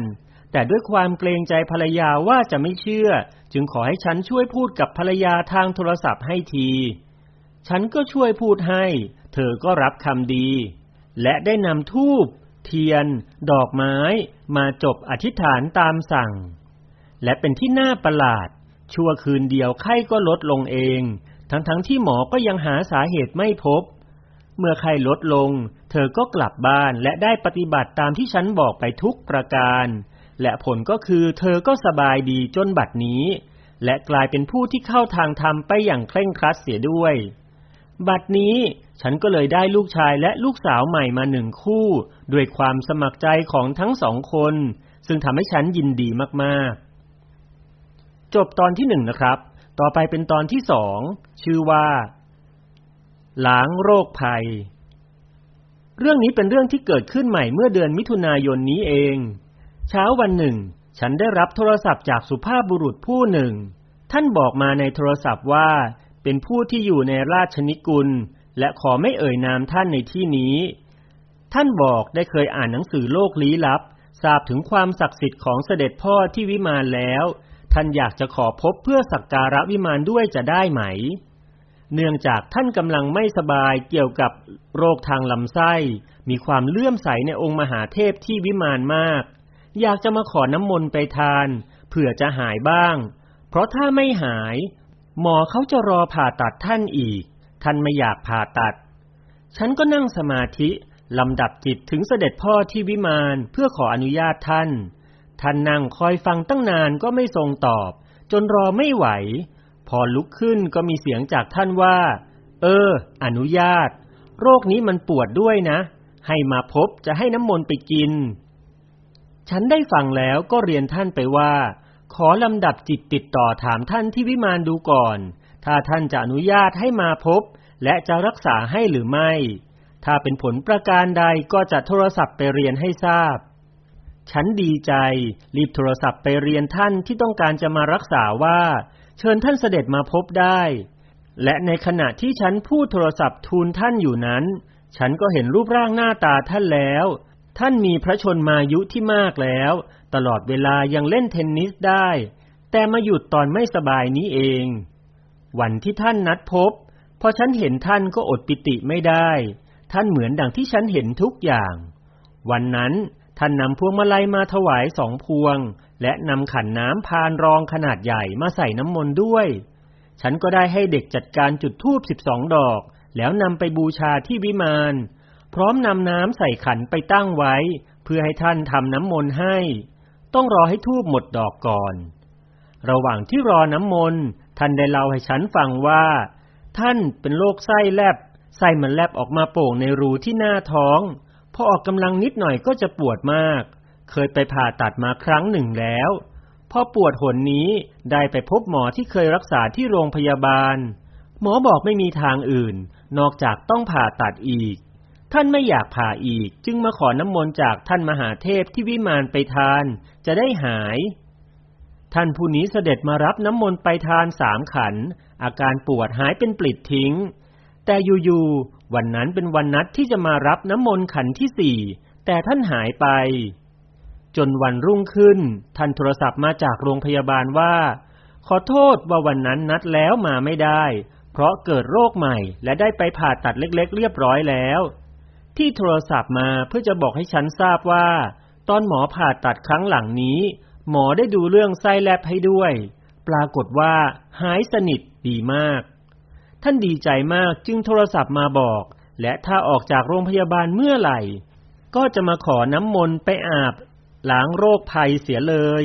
แต่ด้วยความเกรงใจภรรยาว่าจะไม่เชื่อ จึงขอให้ฉันช่วยพูดกับภรรยาทางโทรศัพท์ให้ที ฉันก็ช่วยพูดให้ เธอก็รับคำดี และได้นำทูบเทียน ดอกไม้ มาจบอธิษฐานตามสั่ง และเป็นที่น่าประหลาด ชั่วคืนเดียวไข้ก็ลดลงเอง ทั้งๆทที่หมอก็ยังหาสาเหตุไม่พบ เมื่อไข้ลดลง เธอก็กลับบ้านและได้ปฏิบัติตามที่ฉันบอกไปทุกประการ และผลก็คือเธอก็สบายดีจนบัดนี้ และกลายเป็นผู้ที่เข้าทางธรรมไปอย่างเคร่งครัดเสียด้วย บัดนี้ฉันก็เลยได้ลูกชายและลูกสาวใหม่มาหนึ่งคู่ ด้วยความสมัครใจของทั้งสองคน ซึ่งทำให้ฉันยินดีมากๆ จบตอนที่หนึ่งนะครับ ต่อไปเป็นตอนที่สองชื่อว่าล้างโรคภัย เรื่องนี้เป็นเรื่องที่เกิดขึ้นใหม่เมื่อเดือนมิถุนายนนี้เอง เช้าวันหนึ่ง ฉันได้รับโทรศัพท์จากสุภาพบุรุษผู้หนึ่ง ท่านบอกมาในโทรศัพท์ว่า เป็นผู้ที่อยู่ในราชนิกุล และขอไม่เอ่ยนามท่านในที่นี้ ท่านบอกได้เคยอ่านหนังสือโลกลี้ลับ ทราบถึงความศักดิ์สิทธิ์ของเสด็จพ่อที่วิมานแล้ว ท่านอยากจะขอพบเพื่อสักการะวิมานด้วยจะได้ไหม เนื่องจากท่านกำลังไม่สบายเกี่ยวกับโรคทางลำไส้ มีความเลื่อมใสในองค์มหาเทพที่วิมานมาก อยากจะมาขอน้ำมนต์ไปทาน เผื่อจะหายบ้าง เพราะถ้าไม่หาย หมอเขาจะรอผ่าตัดท่านอีก ท่านไม่อยากผ่าตัด ฉันก็นั่งสมาธิลำดับจิตถึงเสด็จพ่อที่วิมานเพื่อขออนุญาตท่าน ท่านนั่งคอยฟังตั้งนานก็ไม่ทรงตอบ จนรอไม่ไหว พอลุกขึ้นก็มีเสียงจากท่านว่า เออ อนุญาต โรคนี้มันปวดด้วยนะ ให้มาพบจะให้น้ำมนต์ไปกิน ฉันได้ฟังแล้วก็เรียนท่านไปว่า ขอลำดับจิตติดต่อถามท่านที่วิมานดูก่อน ถ้าท่านจะอนุญาตให้มาพบ และจะรักษาให้หรือไม่ ถ้าเป็นผลประการใดก็จะโทรศัพท์ไปเรียนให้ทราบ ฉันดีใจ รีบโทรศัพท์ไปเรียนท่านที่ต้องการจะมารักษาว่า เชิญท่านเสด็จมาพบได้ และในขณะที่ฉันพูดโทรศัพท์ทูลท่านอยู่นั้น ฉันก็เห็นรูปร่างหน้าตาท่านแล้ว ท่านมีพระชนมายุที่มากแล้ว ตลอดเวลายังเล่นเทนนิสได้ แต่มาหยุดตอนไม่สบายนี้เอง วันที่ท่านนัดพบ พอฉันเห็นท่านก็อดปิติไม่ได้ ท่านเหมือนดังที่ฉันเห็นทุกอย่าง วันนั้นท่านนำพวงมาลัยมาถวายสองพวง และนำขันน้ำพานรองขนาดใหญ่มาใส่น้ำมนต์ด้วย ฉันก็ได้ให้เด็กจัดการจุดธูปสิบสองดอก แล้วนำไปบูชาที่วิมานพร้อมนำน้ำใส่ขันไปตั้งไว้ เพื่อให้ท่านทำน้ำมนต์ให้ ต้องรอให้ทูบหมดดอกก่อน ระหว่างที่รอน้ำมนต์ท่านได้เล่าให้ฉันฟังว่า ท่านเป็นโรคไส้แลบไส้มันแลบออกมาโป่งในรูที่หน้าท้อง พอออกกำลังนิดหน่อยก็จะปวดมาก เคยไปผ่าตัดมาครั้งหนึ่งแล้วพอปวดหนนี้ได้ไปพบหมอที่เคยรักษาที่โรงพยาบาล หมอบอกไม่มีทางอื่น นอกจากต้องผ่าตัดอีก ท่านไม่อยากผ่าอีก จึงมาขอน้ำมนต์จากท่านมหาเทพที่วิมานไปทาน จะได้หาย ท่านผู้นี้เสด็จมารับน้ำมนต์ไปทานสามขัน อาการปวดหายเป็นปลิดทิ้ง แต่อยู่ๆวันนั้นเป็นวันนัดที่จะมารับน้ำมนต์ขันที่สี่แต่ท่านหายไป จนวันรุ่งขึ้น ท่านโทรศัพท์มาจากโรงพยาบาลว่า ขอโทษว่าวันนั้นนัดแล้วมาไม่ได้ เพราะเกิดโรคใหม่ และได้ไปผ่าตัดเล็กๆ เรียบร้อยแล้ว ที่โทรศัพท์มาเพื่อจะบอกให้ฉันทราบว่า ตอนหมอผ่าตัดครั้งหลังนี้ หมอได้ดูเรื่องไส้แลบให้ด้วย ปรากฏว่าหายสนิทดีมาก ท่านดีใจมากจึงโทรศัพท์มาบอก และถ้าออกจากโรงพยาบาลเมื่อไหร่ ก็จะมาขอน้ำมนต์ไปอาบล้างโรคภัยเสียเลย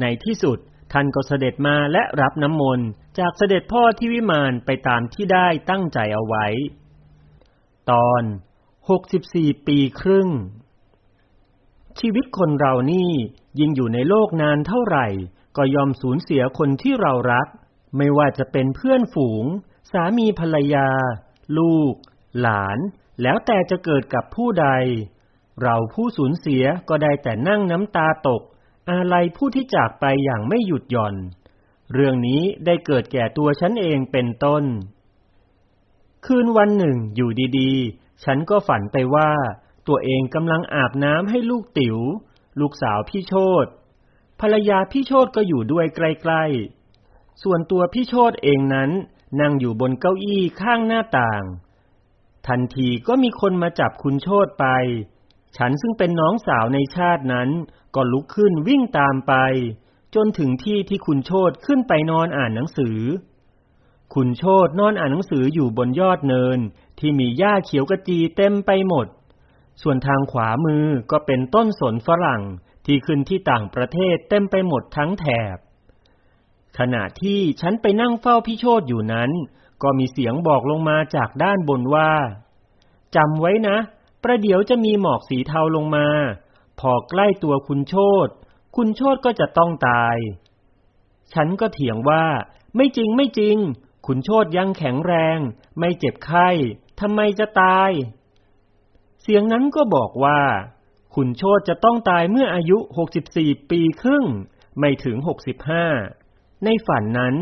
ในที่สุดท่านก็เสด็จมาและรับน้ำมนต์จากเสด็จพ่อที่วิมานไปตามที่ได้ตั้งใจเอาไว้ ตอน 64 ปีครึ่ง ชีวิตคนเรานี่ยิ่งอยู่ในโลกนานเท่าไหร่ ก็ยอมสูญเสียคนที่เรารัก ไม่ว่าจะเป็นเพื่อนฝูง สามีภรรยา ลูก หลาน แล้วแต่จะเกิดกับผู้ใด เราผู้สูญเสียก็ได้แต่นั่งน้ำตาตก อาลัยผู้ที่จากไปอย่างไม่หยุดหย่อน เรื่องนี้ได้เกิดแก่ตัวฉันเองเป็นต้น คืนวันหนึ่งอยู่ดีๆ ฉันก็ฝันไปว่า ตัวเองกำลังอาบน้ำให้ลูกติ๋ว ลูกสาวพี่โชตภรรยาพี่โชตก็อยู่ด้วยใกล้ๆ ส่วนตัวพี่โชตเองนั้น นั่งอยู่บนเก้าอี้ข้างหน้าต่าง ทันทีก็มีคนมาจับคุณโชตไป ฉันซึ่งเป็นน้องสาวในชาตินั้น ก็ลุกขึ้นวิ่งตามไป จนถึงที่ที่คุณโชตขึ้นไปนอนอ่านหนังสือ คุณโชตนอนอ่านหนังสืออยู่บนยอดเนิน ที่มีหญ้าเขียวกระจีเต็มไปหมด ส่วนทางขวามือก็เป็นต้นสนฝรั่งที่ขึ้นที่ต่างประเทศเต็มไปหมดทั้งแถบ ขณะที่ฉันไปนั่งเฝ้าพี่โชตอยู่นั้น ก็มีเสียงบอกลงมาจากด้านบนว่าจำไว้นะ ประเดี๋ยวจะมีหมอกสีเทาลงมา พอใกล้ตัวคุณโชตคุณโชตก็จะต้องตาย ฉันก็เถียงว่า ไม่จริงไม่จริง คุณโชตยังแข็งแรง ไม่เจ็บไข้ทำไมจะตาย เสียงนั้นก็บอกว่าคุณโชตจะต้องตายเมื่ออายุ 64 ปีครึ่ง ไม่ถึง 65 ในฝันนั้น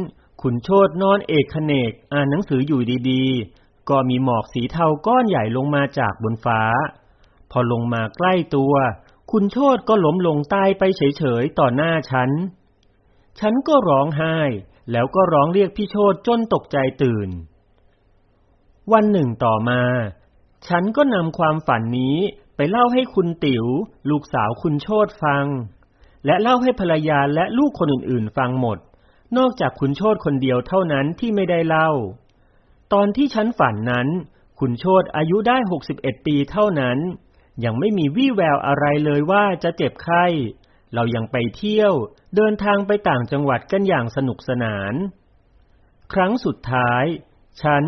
คุณโชตนอนเอกเนกอ่านหนังสืออยู่ดีๆ ก็มีหมอกสีเทาก้อนใหญ่ลงมาจากบนฟ้า พอลงมาใกล้ตัว คุณโชตก็ล้มลงตายไปเฉยๆ ต่อหน้าฉัน ฉันก็ร้องไห้ แล้วก็ร้องเรียกพี่โชตจนตกใจตื่น วันหนึ่งต่อมา ฉันก็นำความฝันนี้ไปเล่าให้คุณติ๋ว ลูกสาวคุณโชตฟัง และเล่าให้ภรรยาและลูกคนอื่นๆ ฟังหมด นอกจากคุณโชตคนเดียวเท่านั้นที่ไม่ได้เล่า ตอนที่ฉันฝันนั้น คุณโชตอายุได้ 61 ปีเท่านั้น ยังไม่มีวี่แววอะไรเลยว่าจะเจ็บไข้ เรายังไปเที่ยวเดินทางไปต่างจังหวัดกันอย่างสนุกสนาน ครั้งสุดท้าย ฉัน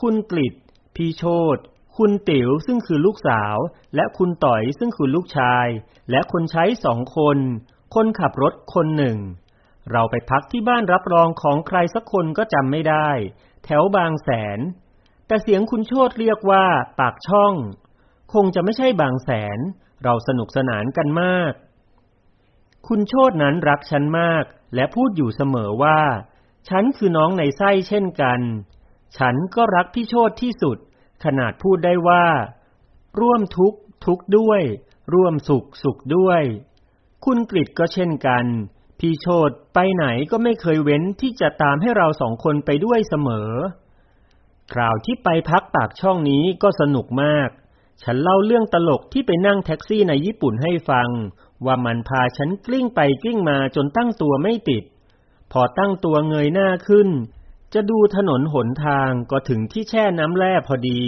คุณกลิตพี่โชตคุณติ๋วซึ่งคือลูกสาว และคุณต่อยซึ่งคือลูกชาย และคนใช้สองคน คนขับรถคนหนึ่ง เราไปพักที่บ้านรับรองของใครสักคนก็จำไม่ได้ แถวบางแสน แต่เสียงคุณโชตเรียกว่าปากช่อง คงจะไม่ใช่บางแสน เราสนุกสนานกันมาก คุณโชตนั้นรักฉันมากและพูดอยู่เสมอว่า ฉันคือน้องในไส้เช่นกัน ฉันก็รักพี่โชตที่สุด ขนาดพูดได้ว่า ร่วมทุกข์ทุกข์ด้วย ร่วมสุขสุขด้วย คุณกฤษก็เช่นกัน พี่โชตไปไหนก็ไม่เคยเว้นที่จะตามให้เราสองคนไปด้วยเสมอ คราวที่ไปพักปากช่องนี้ก็สนุกมาก ฉันเล่าเรื่องตลกที่ไปนั่งแท็กซี่ในญี่ปุ่นให้ฟัง ว่ามันพาฉันกลิ้งไปกลิ้งมาจนตั้งตัวไม่ติด พอตั้งตัวเงยหน้าขึ้น จะดูถนนหนทางก็ถึงที่แช่น้ำแร่พอดี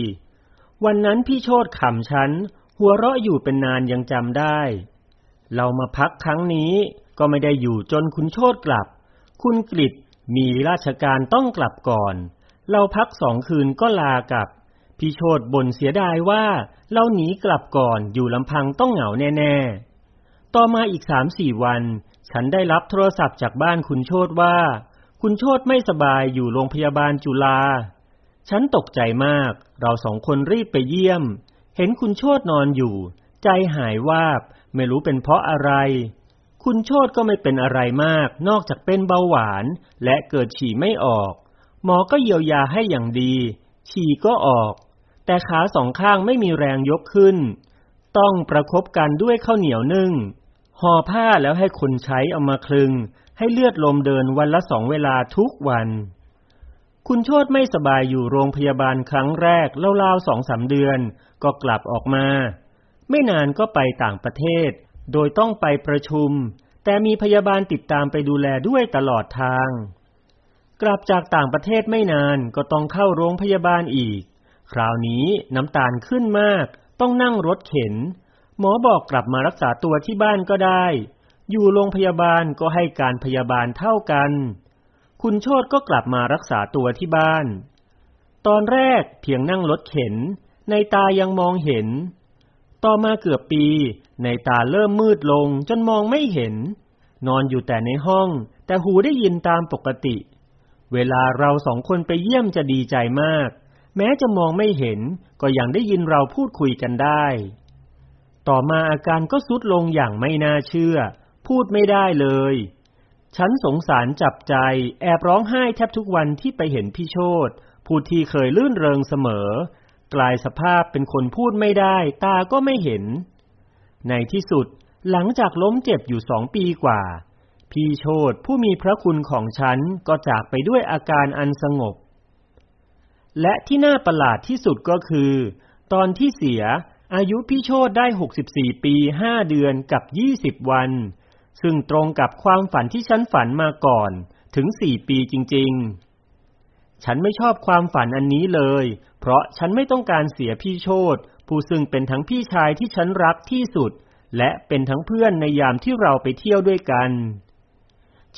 วันนั้นพี่โชตขำฉัน หัวเราะอยู่เป็นนานยังจำได้ เรามาพักครั้งนี้ก็ไม่ได้อยู่จนคุณโชตกลับ คุณกฤษมีราชการต้องกลับก่อน เราพักสองคืนก็ลากลับ พี่โชตบ่นเสียดายว่า เราหนีกลับก่อนอยู่ลำพังต้องเหงาแน่ ๆ ต่อมาอีกสามสี่วัน ฉันได้รับโทรศัพท์จากบ้านคุณโชตว่า คุณโชตไม่สบายอยู่โรงพยาบาลจุฬาฉันตกใจมาก เราสองคนรีบไปเยี่ยม เห็นคุณโชตนอนอยู่ ใจหายวาบ ไม่รู้เป็นเพราะอะไร คุณโชตก็ไม่เป็นอะไรมาก นอกจากเป็นเบาหวาน และเกิดฉี่ไม่ออก หมอก็เยียวยาให้อย่างดี ฉี่ก็ออก แต่ขาสองข้างไม่มีแรงยกขึ้น ต้องประคบกันด้วยข้าวเหนียวนึ่ง ห่อผ้าแล้วให้คนใช้เอามาคลึง ให้เลือดลมเดินวันละสองเวลาทุกวัน คุณโชตไม่สบายอยู่โรงพยาบาลครั้งแรกเล่าๆสองสามเดือน ก็กลับออกมา ไม่นานก็ไปต่างประเทศ โดยต้องไปประชุม แต่มีพยาบาลติดตามไปดูแลด้วยตลอดทาง กลับจากต่างประเทศไม่นานก็ต้องเข้าโรงพยาบาลอีก คราวนี้น้ำตาลขึ้นมาก ต้องนั่งรถเข็น หมอบอกกลับมารักษาตัวที่บ้านก็ได้ อยู่โรงพยาบาลก็ให้การพยาบาลเท่ากัน คุณโชตก็กลับมารักษาตัวที่บ้าน ตอนแรกเพียงนั่งรถเข็น ในตายังมองเห็น ต่อมาเกือบปี ในตาเริ่มมืดลงจนมองไม่เห็น นอนอยู่แต่ในห้อง แต่หูได้ยินตามปกติ เวลาเราสองคนไปเยี่ยมจะดีใจมาก แม้จะมองไม่เห็นก็ยังได้ยินเราพูดคุยกันได้ ต่อมาอาการก็สุดลงอย่างไม่น่าเชื่อ พูดไม่ได้เลย ฉันสงสารจับใจ แอบร้องไห้แทบทุกวันที่ไปเห็นพี่โชตผู้ที่เคยลื่นเริงเสมอ กลายสภาพเป็นคนพูดไม่ได้ ตาก็ไม่เห็น ในที่สุดหลังจากล้มเจ็บอยู่สองปีกว่า พี่โชตผู้มีพระคุณของฉันก็จากไปด้วยอาการอันสงบ และที่น่าประหลาดที่สุดก็คือ ตอนที่เสีย อายุพี่โชตได้ 64 ปี 5 เดือนกับ 20 วัน ซึ่งตรงกับความฝันที่ฉันฝันมาก่อนถึง 4 ปีจริง ๆ ฉันไม่ชอบความฝันอันนี้เลย เพราะฉันไม่ต้องการเสียพี่โชตผู้ซึ่งเป็นทั้งพี่ชายที่ฉันรักที่สุด และเป็นทั้งเพื่อนในยามที่เราไปเที่ยวด้วยกัน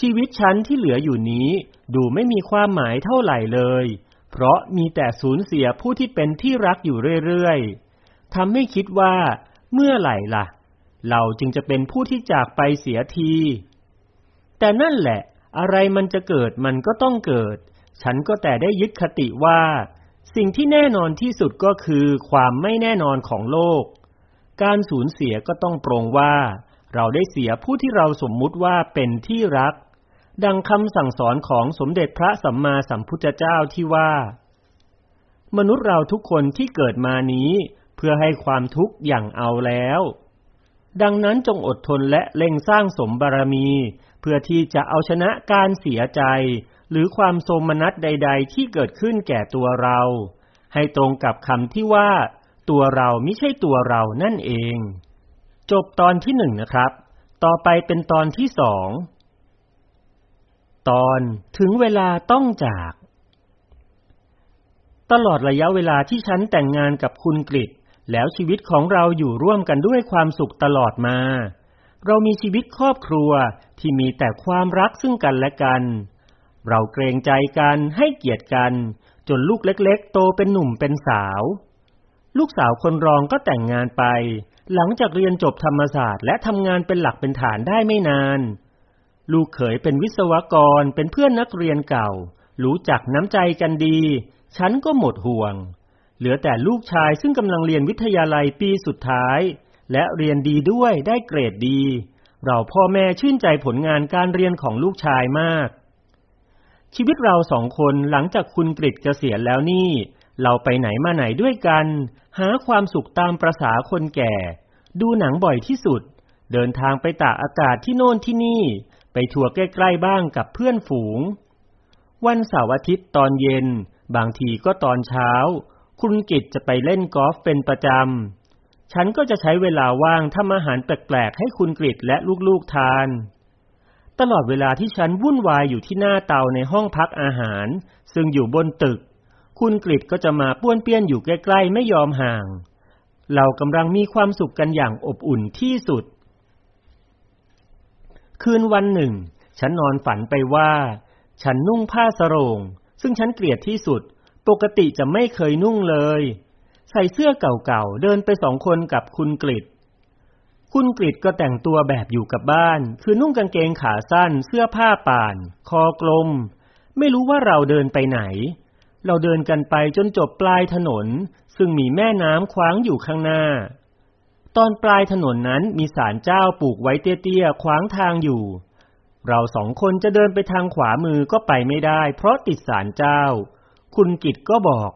ชีวิตฉันที่เหลืออยู่นี้ ดูไม่มีความหมายเท่าไหร่เลย เพราะมีแต่สูญเสียผู้ที่เป็นที่รักอยู่เรื่อยๆ ทำให้คิดว่า เมื่อไหร่ล่ะ เราจึงจะเป็นผู้ที่จากไปเสียที แต่นั่นแหละ อะไรมันจะเกิดมันก็ต้องเกิด ฉันก็แต่ได้ยึดคติว่า สิ่งที่แน่นอนที่สุดก็คือความไม่แน่นอนของโลก การสูญเสียก็ต้องโปรงว่า เราได้เสียผู้ที่เราสมมุติว่าเป็นที่รัก ดังคำสั่งสอนของสมเด็จพระสัมมาสัมพุทธเจ้าที่ว่า มนุษย์เราทุกคนที่เกิดมานี้ เพื่อให้ความทุกข์อย่างเอาแล้ว ดังนั้นจงอดทนและเล่งสร้างสมบารมี เพื่อที่จะเอาชนะการเสียใจ หรือความโทมนัสใด ๆ ที่เกิดขึ้นแก่ตัวเรา ให้ตรงกับคำที่ว่า ตัวเราไม่ใช่ตัวเรานั่นเอง จบตอนที่หนึ่งนะครับ ต่อไปเป็นตอนที่สองตอนถึงเวลาต้องจาก ตลอดระยะเวลาที่ฉันแต่งงานกับคุณกฤษ แล้วชีวิตของเราอยู่ร่วมกันด้วยความสุขตลอดมา เรามีชีวิตครอบครัวที่มีแต่ความรักซึ่งกันและกัน เราเกรงใจกันให้เกียรติกัน จนลูกเล็กๆ โตเป็นหนุ่มเป็นสาว ลูกสาวคนรองก็แต่งงานไป หลังจากเรียนจบธรรมศาสตร์และทำงานเป็นหลักเป็นฐานได้ไม่นาน ลูกเขยเป็นวิศวกรเป็นเพื่อนนักเรียนเก่า รู้จักน้ำใจกันดี ฉันก็หมดห่วง เหลือแต่ลูกชายซึ่งกำลังเรียนวิทยาลัยปีสุดท้าย และเรียนดีด้วยได้เกรดดี เราพ่อแม่ชื่นใจผลงานการเรียนของลูกชายมาก ชีวิตเราสองคนหลังจากคุณกฤษเกษียณแล้วนี่ เราไปไหนมาไหนด้วยกัน หาความสุขตามประษาคนแก่ ดูหนังบ่อยที่สุด เดินทางไปตากอากาศที่โน่นที่นี่ ไปทัวร์ใกล้ๆบ้างกับเพื่อนฝูง วันเสาร์อาทิตย์ตอนเย็น บางทีก็ตอนเช้า คุณกิจจะไปเล่นกอล์ฟเป็นประจำ ฉันก็จะใช้เวลาว่างทำอาหารแปลกๆให้คุณกฤษและลูกๆทาน ตลอดเวลาที่ฉันวุ่นวายอยู่ที่หน้าเตาในห้องพักอาหาร ซึ่งอยู่บนตึก คุณกฤษก็จะมาป้วนเปี้ยนอยู่ใกล้ๆไม่ยอมห่าง เรากำลังมีความสุขกันอย่างอบอุ่นที่สุด คืนวันหนึ่ง ฉันนอนฝันไปว่า ฉันนุ่งผ้าสโรง ซึ่งฉันเกลียดที่สุด ปกติจะไม่เคยนุ่งเลย ใส่เสื้อเก่าๆ เดินไปสองคนกับคุณกฤษคุณกฤษก็แต่งตัวแบบอยู่กับบ้าน คือนุ่งกางเกงขาสั้น เสื้อผ้าป่าน คอกลม ไม่รู้ว่าเราเดินไปไหน เราเดินกันไปจนจบปลายถนน ซึ่งมีแม่น้ำคว้างอยู่ข้างหน้า ตอนปลายถนนนั้นมีศาลเจ้าปลูกไว้เตี้ยๆ ขวางทางอยู่ เราสองคนจะเดินไปทางขวามือก็ไปไม่ได้ เพราะติดศาลเจ้า คุณกิตก็บอก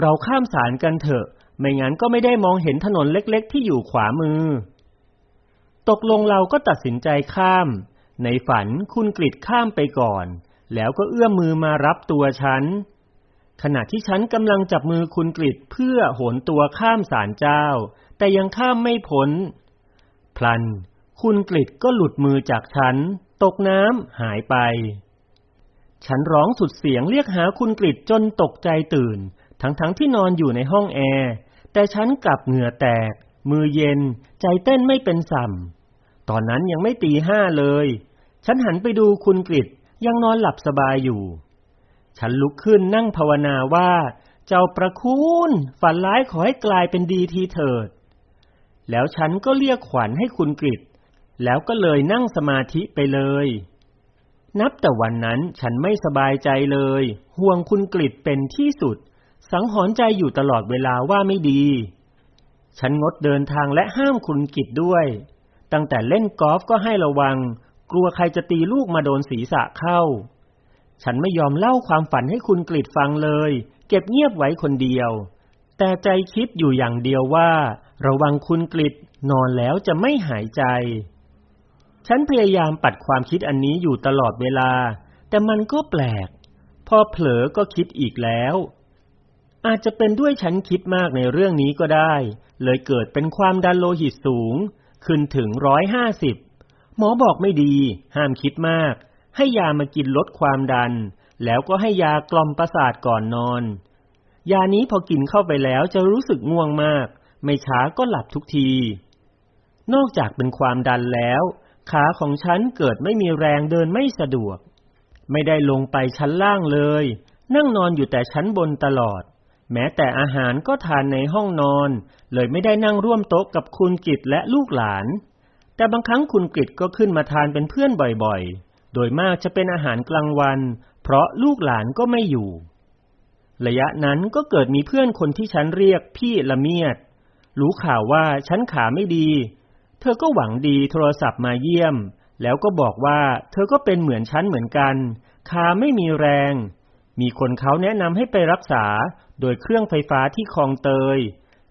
เราข้ามศาลกันเถอะ ไม่งั้นก็ไม่ได้มองเห็นถนนเล็กๆ ที่อยู่ขวามือ ตกลงเราก็ตัดสินใจข้าม ในฝันคุณกฤษข้ามไปก่อน แล้วก็เอื้อมมือมารับตัวฉัน ขณะที่ฉันกำลังจับมือคุณกฤษเพื่อโหนตัวข้ามศาลเจ้า แต่ยังข้ามไม่พ้น พลัน คุณกฤษก็หลุดมือจากฉัน ตกน้ำหายไป ฉันร้องสุดเสียงเรียกหาคุณกฤษจนตกใจตื่น ทั้งๆทที่นอนอยู่ในห้องแอร์ แต่ฉันกลับเหงื่อแตก มือเย็น ใจเต้นไม่เป็นสัมตอนนั้นยังไม่ตีห้าเลย ฉันหันไปดูคุณกริดยังนอนหลับสบายอยู่ ฉันลุกขึ้นนั่งภาวนาว่า เจ้าประคุณฝันร้ายขอให้กลายเป็นดีทีเถิด แล้วฉันก็เรียกขวัญให้คุณกริดแล้วก็เลยนั่งสมาธิไปเลย นับแต่วันนั้นฉันไม่สบายใจเลย ห่วงคุณกริเป็นที่สุด สังหรณ์ใจอยู่ตลอดเวลาว่าไม่ดี ฉันงดเดินทางและห้ามคุณกิดด้วย ตั้งแต่เล่นกอล์ฟก็ให้ระวัง กลัวใครจะตีลูกมาโดนศีรษะเข้า ฉันไม่ยอมเล่าความฝันให้คุณกริฟังเลย เก็บเงียบไว้คนเดียว แต่ใจคิดอยู่อย่างเดียวว่า ระวังคุณกริดนอนแล้วจะไม่หายใจ ฉันพยายามปัดความคิดอันนี้อยู่ตลอดเวลา แต่มันก็แปลก พอเผลอก็คิดอีกแล้ว อาจจะเป็นด้วยฉันคิดมากในเรื่องนี้ก็ได้ เลยเกิดเป็นความดันโลหิตสูง ขึ้นถึงร้อยห้าสิบหมอบอกไม่ดี ห้ามคิดมาก ให้ยามากินลดความดัน แล้วก็ให้ยากล่อมประสาทก่อนนอน ยานี้พอกินเข้าไปแล้วจะรู้สึกง่วงมาก ไม่ช้าก็หลับทุกที นอกจากเป็นความดันแล้ว ขาของฉันเกิดไม่มีแรงเดินไม่สะดวก ไม่ได้ลงไปชั้นล่างเลย นั่งนอนอยู่แต่ชั้นบนตลอด แม้แต่อาหารก็ทานในห้องนอน เลยไม่ได้นั่งร่วมโต๊ะกับคุณกิตและลูกหลาน แต่บางครั้งคุณกิตก็ขึ้นมาทานเป็นเพื่อนบ่อยๆ โดยมากจะเป็นอาหารกลางวัน เพราะลูกหลานก็ไม่อยู่ ระยะนั้นก็เกิดมีเพื่อนคนที่ฉันเรียกพี่ละเมียด รู้ข่าวว่าฉันขาไม่ดี เธอก็หวังดีโทรศัพท์มาเยี่ยม แล้วก็บอกว่าเธอก็เป็นเหมือนฉันเหมือนกัน ขาไม่มีแรง มีคนเขาแนะนำให้ไปรักษา โดยเครื่องไฟฟ้าที่คลองเตย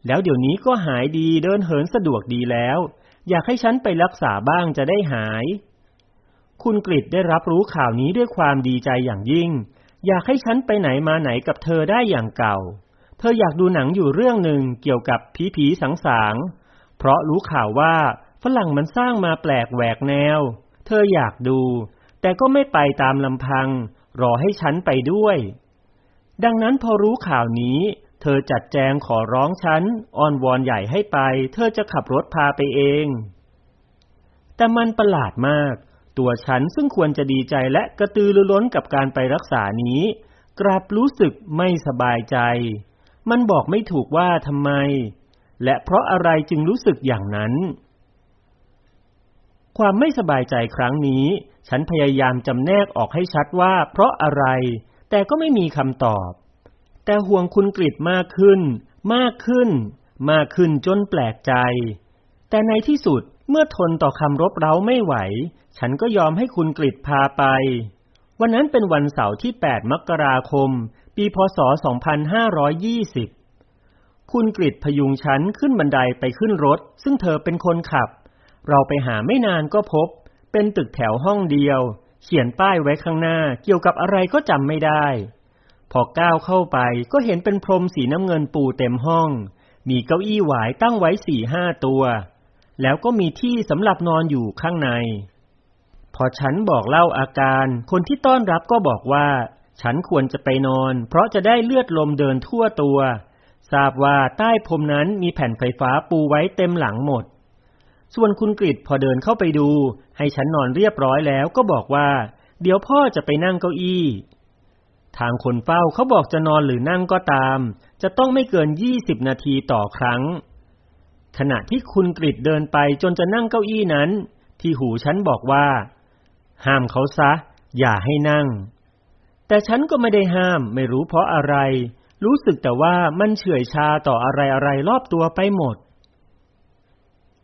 แล้วเดี๋ยวนี้ก็หายดีเดินเหินสะดวกดีแล้ว อยากให้ฉันไปรักษาบ้างจะได้หาย คุณกริได้รับรู้ข่าวนี้ด้วยความดีใจอย่างยิ่ง อยากให้ฉันไปไหนมาไหนกับเธอได้อย่างเก่า เธออยากดูหนังอยู่เรื่องหนึ่งเกี่ยวกับผีผีสังสาง เพราะรู้ข่าวว่าฝรั่งมันสร้างมาแปลกแหวกแนว เธออยากดู แต่ก็ไม่ไปตามลำพัง รอให้ฉันไปด้วย ดังนั้นพอรู้ข่าวนี้ เธอจัดแจงขอร้องฉันอ้อนวอนใหญ่ให้ไป เธอจะขับรถพาไปเอง แต่มันประหลาดมาก ตัวฉันซึ่งควรจะดีใจและกระตือรือร้นกับการไปรักษานี้ กลับรู้สึกไม่สบายใจ มันบอกไม่ถูกว่าทำไม และเพราะอะไรจึงรู้สึกอย่างนั้น ความไม่สบายใจครั้งนี้ ฉันพยายามจำแนกออกให้ชัดว่า เพราะอะไร แต่ก็ไม่มีคำตอบ แต่ห่วงคุณกริดมากขึ้น มากขึ้น มากขึ้นจนแปลกใจ แต่ในที่สุดเมื่อทนต่อคำรบเร้าไม่ไหว ฉันก็ยอมให้คุณกริดพาไป วันนั้นเป็นวันเสาร์ที่ 8 มกราคม ปี พศ 2520 คุณกริดพยุงฉันขึ้นบันไดไปขึ้นรถ ซึ่งเธอเป็นคนขับ เราไปหาไม่นานก็พบ เป็นตึกแถวห้องเดียว เขียนป้ายไว้ข้างหน้า เกี่ยวกับอะไรก็จำไม่ได้ พอก้าวเข้าไปก็เห็นเป็นพรมสีน้ำเงินปูเต็มห้อง มีเก้าอี้หวายตั้งไว้สี่ห้าตัว แล้วก็มีที่สำหรับนอนอยู่ข้างใน พอฉันบอกเล่าอาการ คนที่ต้อนรับก็บอกว่า ฉันควรจะไปนอน เพราะจะได้เลือดลมเดินทั่วตัว ทราบว่าใต้พรมนั้นมีแผ่นไฟฟ้าปูไว้เต็มหลังหมด ส่วนคุณกริดพอเดินเข้าไปดู ให้ฉันนอนเรียบร้อยแล้วก็บอกว่า เดี๋ยวพ่อจะไปนั่งเก้าอี้ ทางคนเฝ้าเขาบอกจะนอนหรือนั่งก็ตาม จะต้องไม่เกินยี่สิบนาทีต่อครั้ง ขณะที่คุณกริดเดินไปจนจะนั่งเก้าอี้นั้น ที่หูฉันบอกว่า ห้ามเขาซะ อย่าให้นั่ง แต่ฉันก็ไม่ได้ห้าม ไม่รู้เพราะอะไร รู้สึกแต่ว่ามันเฉื่อยชาต่ออะไรอะไรรอบตัวไปหมด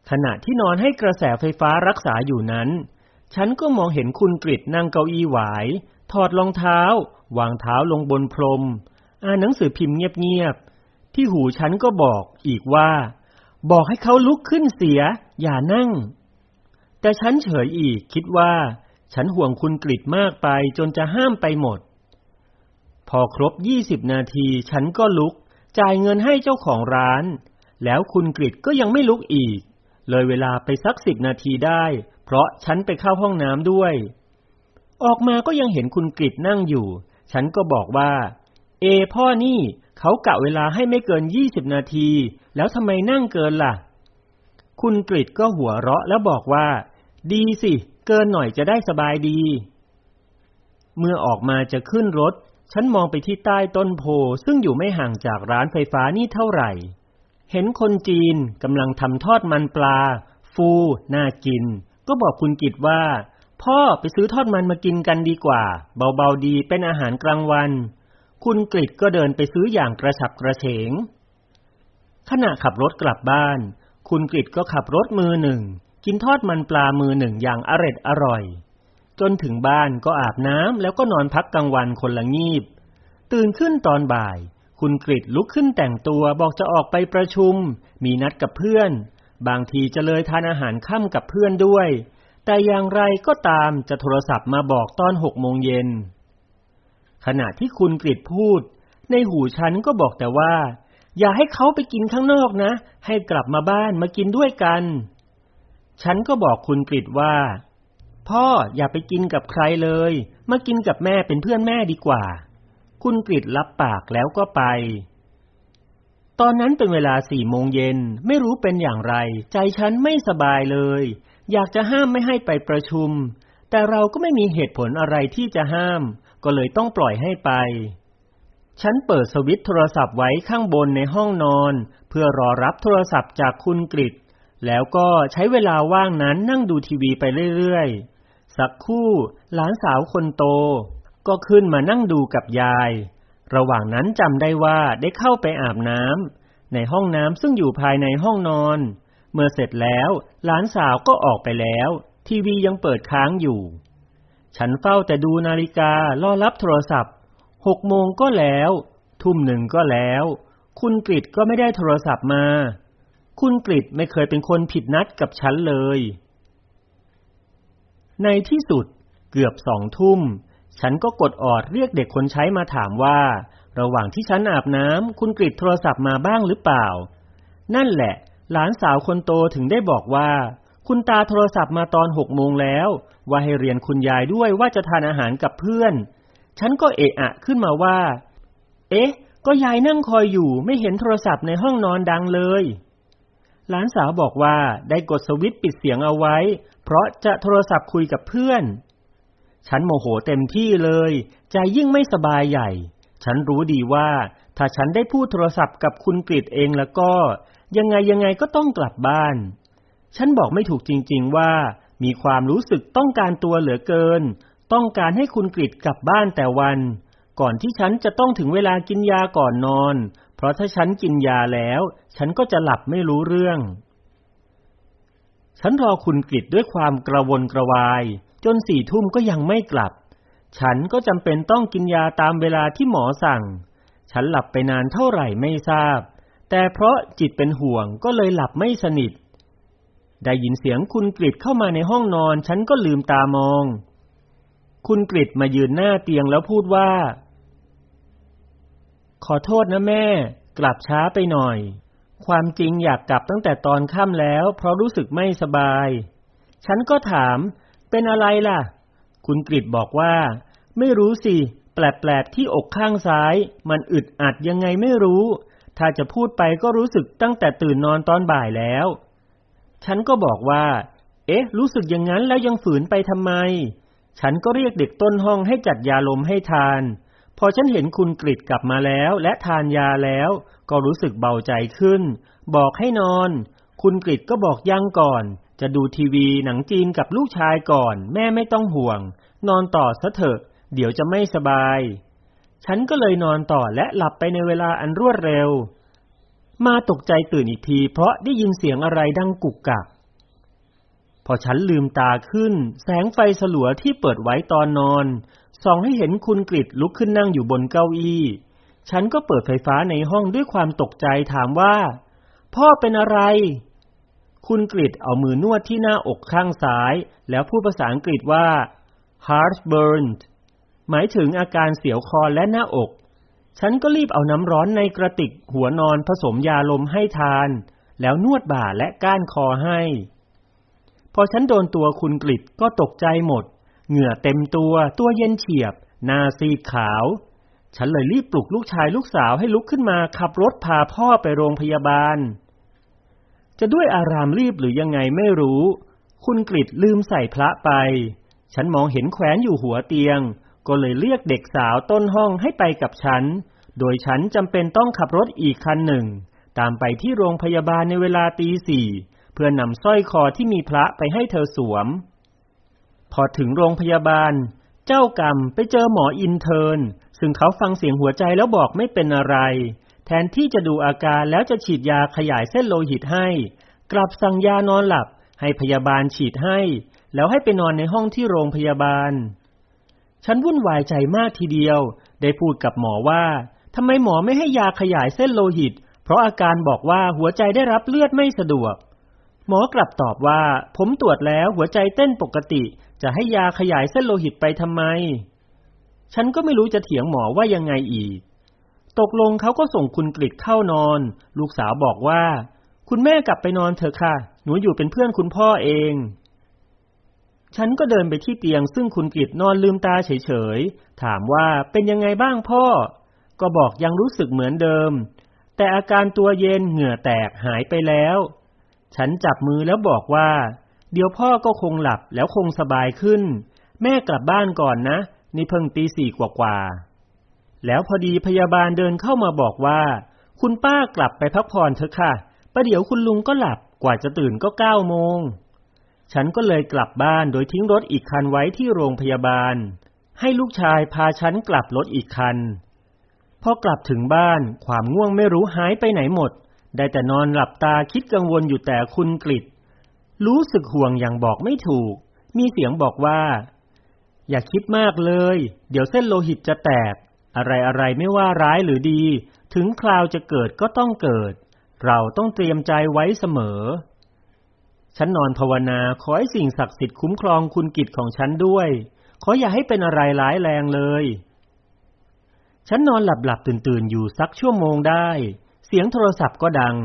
ขณะที่นอนให้กระแสไฟฟ้ารักษาอยู่นั้น ฉันก็มองเห็นคุณกริดนั่งเก้าอี้หวาย ถอดรองเท้า วางเท้าลงบนพรม อ่านหนังสือพิมพ์เงียบๆ ที่หูฉันก็บอกอีกว่า บอกให้เขาลุกขึ้นเสีย อย่านั่ง แต่ฉันเฉยอีกคิดว่า ฉันห่วงคุณกริดมากไปจนจะห้ามไปหมด พอครบยี่สิบนาทีฉันก็ลุก จ่ายเงินให้เจ้าของร้าน แล้วคุณกริดก็ยังไม่ลุกอีก เลยเวลาไปสักสิบนาทีได้ เพราะฉันไปเข้าห้องน้ำด้วย ออกมาก็ยังเห็นคุณกริดนั่งอยู่ ฉันก็บอกว่า เอ พ่อนี่เขากะเวลาให้ไม่เกินยี่สิบนาที แล้วทำไมนั่งเกินล่ะ คุณกริดก็หัวเราะแล้วบอกว่า ดีสิ เกินหน่อยจะได้สบายดี เมื่อออกมาจะขึ้นรถ ฉันมองไปที่ใต้ต้นโพซึ่งอยู่ไม่ห่างจากร้านไฟฟ้านี่เท่าไหร่ เห็นคนจีนกำลังทำทอดมันปลา ฟูน่ากิน ก็บอกคุณกิตว่า พ่อไปซื้อทอดมันมากินกันดีกว่า เบาๆดีเป็นอาหารกลางวัน คุณกริตก็เดินไปซื้ออย่างกระฉับกระเฉง ขณะขับรถกลับบ้าน คุณกริตก็ขับรถมือหนึ่ง กินทอดมันปลามือหนึ่งอย่างอร็ดอร่อย จนถึงบ้านก็อาบน้ำแล้วก็นอนพักกลางวันคนละงีบ ตื่นขึ้นตอนบ่าย คุณกริตลุกขึ้นแต่งตัวบอกจะออกไปประชุม มีนัดกับเพื่อน บางทีจะเลยทานอาหารค่ำกับเพื่อนด้วย แต่อย่างไรก็ตามจะโทรศัพท์มาบอกตอนหกโมงเย็น ขณะที่คุณกริตพูด ในหูฉันก็บอกแต่ว่า อย่าให้เขาไปกินข้างนอกนะ ให้กลับมาบ้านมากินด้วยกัน ฉันก็บอกคุณกริตว่า พ่ออย่าไปกินกับใครเลย มากินกับแม่เป็นเพื่อนแม่ดีกว่า คุณกริตรับปากแล้วก็ไป ตอนนั้นเป็นเวลาสี่โมงเย็น ไม่รู้เป็นอย่างไร ใจฉันไม่สบายเลย อยากจะห้ามไม่ให้ไปประชุม แต่เราก็ไม่มีเหตุผลอะไรที่จะห้าม ก็เลยต้องปล่อยให้ไป ฉันเปิดสวิตช์โทรศัพท์ไว้ข้างบนในห้องนอน เพื่อรอรับโทรศัพท์จากคุณกริตแล้วก็ใช้เวลาว่างนั้นนั่งดูทีวีไปเรื่อยๆ สักคู่หลานสาวคนโต ก็ขึ้นมานั่งดูกับยาย ระหว่างนั้นจำได้ว่าได้เข้าไปอาบน้ำในห้องน้ำซึ่งอยู่ภายในห้องนอน เมื่อเสร็จแล้วหลานสาวก็ออกไปแล้ว ทีวียังเปิดค้างอยู่ ฉันเฝ้าแต่ดูนาฬิการอรับโทรศัพท์หกโมงก็แล้ว ทุ่มหนึ่งก็แล้ว คุณกริตก็ไม่ได้โทรศัพท์มา คุณกริตไม่เคยเป็นคนผิดนัดกับฉันเลย ในที่สุดเกือบสองทุ่ม ฉันก็กดออดเรียกเด็กคนใช้มาถามว่า ระหว่างที่ฉันอาบน้ำคุณกริตโทรศัพท์มาบ้างหรือเปล่า นั่นแหละ หลานสาวคนโตถึงได้บอกว่า คุณตาโทรศัพท์มาตอนหกโมงแล้ว ว่าให้เรียนคุณยายด้วยว่าจะทานอาหารกับเพื่อน ฉันก็เอะอะขึ้นมาว่า เอ๊ะ ก็ยายนั่งคอยอยู่ไม่เห็นโทรศัพท์ในห้องนอนดังเลย หลานสาวบอกว่าได้กดสวิตช์ปิดเสียงเอาไว้ เพราะจะโทรศัพท์คุยกับเพื่อน ฉันโมโหเต็มที่เลย ใจยิ่งไม่สบายใหญ่ ฉันรู้ดีว่า ถ้าฉันได้พูดโทรศัพท์กับคุณกริตเองแล้วก็ ยังไงยังไงก็ต้องกลับบ้าน ฉันบอกไม่ถูกจริง ๆว่า มีความรู้สึกต้องการตัวเหลือเกิน ต้องการให้คุณกริตกลับบ้านแต่วัน ก่อนที่ฉันจะต้องถึงเวลากินยาก่อนนอน เพราะถ้าฉันกินยาแล้ว ฉันก็จะหลับไม่รู้เรื่อง ฉันรอคุณกริด้วยความกระวนกระวาย จนสี่ทุ่มก็ยังไม่กลับ ฉันก็จำเป็นต้องกินยาตามเวลาที่หมอสั่ง ฉันหลับไปนานเท่าไหร่ไม่ทราบ แต่เพราะจิตเป็นห่วงก็เลยหลับไม่สนิท ได้ยินเสียงคุณกริเข้ามาในห้องนอน ฉันก็ลืมตามอง คุณกริมายืนหน้าเตียงแล้วพูดว่า ขอโทษนะแม่ กลับช้าไปหน่อย ความจริงอยากกลับตั้งแต่ตอนค่ำแล้ว เพราะรู้สึกไม่สบาย ฉันก็ถาม เป็นอะไรล่ะ คุณกริตบอกว่า ไม่รู้สิ แปลกๆที่อกข้างซ้าย มันอึดอัดยังไงไม่รู้ ถ้าจะพูดไปก็รู้สึกตั้งแต่ตื่นนอนตอนบ่ายแล้ว ฉันก็บอกว่า เอ๊ะ รู้สึกอย่างนั้นแล้วยังฝืนไปทำไม ฉันก็เรียกเด็กต้นห้องให้จัดยาลมให้ทาน พอฉันเห็นคุณกริตกลับมาแล้ว และทานยาแล้ว ก็รู้สึกเบาใจขึ้น บอกให้นอน คุณกริตก็บอกยังก่อน จะดูทีวีหนังจีนกับลูกชายก่อน แม่ไม่ต้องห่วง นอนต่อซะเถอะ เดี๋ยวจะไม่สบาย ฉันก็เลยนอนต่อและหลับไปในเวลาอันรวดเร็ว มาตกใจตื่นอีกที เพราะได้ยินเสียงอะไรดังกุกกักพอฉันลืมตาขึ้น แสงไฟสลัวที่เปิดไว้ตอนนอน ส่องให้เห็นคุณกริตลุกขึ้นนั่งอยู่บนเก้าอี้ ฉันก็เปิดไฟฟ้าในห้องด้วยความตกใจถามว่า พ่อเป็นอะไร คุณกริตเอามือนวดที่หน้าอกข้างซ้าย แล้วพูดภาษาอังกฤษว่า heartburn หมายถึงอาการเสียวคอและหน้าอก ฉันก็รีบเอาน้ำร้อนในกระติกหัวนอนผสมยาลมให้ทาน แล้วนวดบ่าและก้านคอให้ พอฉันโดนตัวคุณกริตก็ตกใจหมด เหงื่อเต็มตัว ตัวเย็นเฉียบ หน้าซีดขาว ฉันเลยรีบปลุกลูกชายลูกสาวให้ลุกขึ้นมาขับรถพาพ่อไปโรงพยาบาล จะด้วยอารามรีบหรือยังไงไม่รู้ คุณกริดลืมใส่พระไป ฉันมองเห็นแขวนอยู่หัวเตียง ก็เลยเรียกเด็กสาวต้นห้องให้ไปกับฉัน โดยฉันจำเป็นต้องขับรถอีกคันหนึ่ง ตามไปที่โรงพยาบาลในเวลาตีสี่เพื่อนำสร้อยคอที่มีพระไปให้เธอสวม พอถึงโรงพยาบาล เจ้ากรรมไปเจอหมออินเทิร์นซึ่งเขาฟังเสียงหัวใจแล้วบอกไม่เป็นอะไร แทนที่จะดูอาการแล้วจะฉีดยาขยายเส้นโลหิตให้ กลับสั่งยานอนหลับ ให้พยาบาลฉีดให้ แล้วให้ไปนอนในห้องที่โรงพยาบาล ฉันวุ่นวายใจมากทีเดียว ได้พูดกับหมอว่าทำไมหมอไม่ให้ยาขยายเส้นโลหิต เพราะอาการบอกว่าหัวใจได้รับเลือดไม่สะดวก หมอกลับตอบว่า ผมตรวจแล้วหัวใจเต้นปกติจะให้ยาขยายเส้นโลหิตไปทำไม ฉันก็ไม่รู้จะเถียงหมอว่ายังไงอีก ตกลงเขาก็ส่งคุณกริดเข้านอน ลูกสาวบอกว่า คุณแม่กลับไปนอนเถอะค่ะ หนูอยู่เป็นเพื่อนคุณพ่อเอง ฉันก็เดินไปที่เตียงซึ่งคุณกริดนอนลืมตาเฉยๆ ถามว่าเป็นยังไงบ้างพ่อ ก็บอกยังรู้สึกเหมือนเดิม แต่อาการตัวเย็นเหงื่อแตกหายไปแล้ว ฉันจับมือแล้วบอกว่า เดี๋ยวพ่อก็คงหลับแล้วคงสบายขึ้น แม่กลับบ้านก่อนนะ นี่เพิ่งตีสี่กว่าๆแล้วพอดีพยาบาลเดินเข้ามาบอกว่า คุณป้ากลับไปพักผ่อนเถอะค่ะประเดี๋ยวคุณลุงก็หลับกว่าจะตื่นก็เก้าโมง ฉันก็เลยกลับบ้านโดยทิ้งรถอีกคันไว้ที่โรงพยาบาล ให้ลูกชายพาฉันกลับรถอีกคัน พอกลับถึงบ้านความง่วงไม่รู้หายไปไหนหมด ได้แต่นอนหลับตาคิดกังวลอยู่แต่คุณกริด รู้สึกห่วงอย่างบอกไม่ถูก มีเสียงบอกว่า อย่าคิดมากเลย เดี๋ยวเส้นโลหิตจะแตก อะไรอะไรไม่ว่าร้ายหรือดี ถึงคราวจะเกิดก็ต้องเกิด เราต้องเตรียมใจไว้เสมอ ฉันนอนภาวนาขอให้สิ่งศักดิ์สิทธิ์คุ้มครองคุณกิจของฉันด้วย ขออย่าให้เป็นอะไรร้ายแรงเลย ฉันนอนหลับหลับตื่นตื่นอยู่สักชั่วโมงได้ เสียงโทรศัพท์ก็ดัง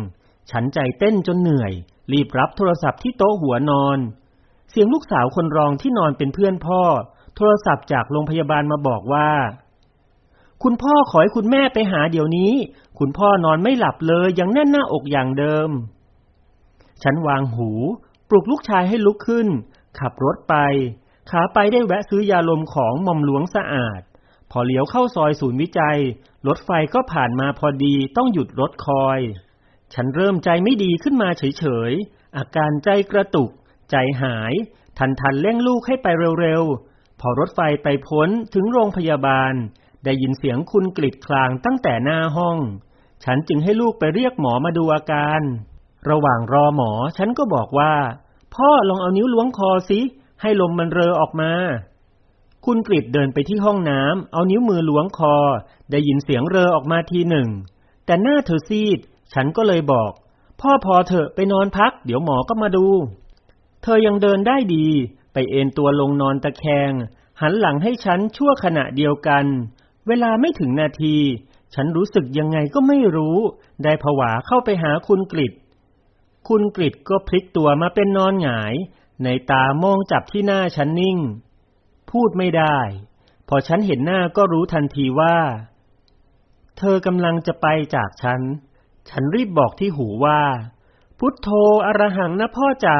ฉันใจเต้นจนเหนื่อย รีบรับโทรศัพท์ที่โต๊ะหัวนอน เสียงลูกสาวคนรองที่นอนเป็นเพื่อนพ่อ โทรศัพท์จากโรงพยาบาลมาบอกว่า คุณพ่อขอให้คุณแม่ไปหาเดี๋ยวนี้ คุณพ่อนอนไม่หลับเลยยังแน่นหน้าอกอย่างเดิม ฉันวางหู ปลุกลูกชายให้ลุกขึ้น ขับรถไป ขาไปได้แวะซื้อยาลมของมอมหลวงสะอาด พอเลี้ยวเข้าซอยศูนย์วิจัย รถไฟก็ผ่านมาพอดีต้องหยุดรถคอย ฉันเริ่มใจไม่ดีขึ้นมาเฉยๆ อาการใจกระตุก ใจหาย ทันทันเร่งลูกให้ไปเร็วๆ พอรถไฟไปพ้นถึงโรงพยาบาล ได้ยินเสียงคุณกริดคลางตั้งแต่หน้าห้อง ฉันจึงให้ลูกไปเรียกหมอมาดูอาการ ระหว่างรอหมอฉันก็บอกว่า พ่อลองเอานิ้วล้วงคอสิ ให้ลมมันเรอออกมา คุณกริดเดินไปที่ห้องน้ำเอานิ้วมือล้วงคอ ได้ยินเสียงเรอออกมาทีหนึ่ง แต่หน้าเธอซีด ฉันก็เลยบอก พ่อพอเถอะไปนอนพัก เดี๋ยวหมอก็มาดู เธอยังเดินได้ดี ไปเอนตัวลงนอนตะแคง หันหลังให้ฉันชั่วขณะเดียวกัน เวลาไม่ถึงนาที ฉันรู้สึกยังไงก็ไม่รู้ ได้ผวาเข้าไปหาคุณกริดคุณกริดก็พลิกตัวมาเป็นนอนหงาย ในตามองจับที่หน้าฉันนิ่ง พูดไม่ได้ พอฉันเห็นหน้าก็รู้ทันทีว่า เธอกำลังจะไปจากฉัน ฉันรีบบอกที่หูว่า พุทโธอรหังนะพ่อจ๋า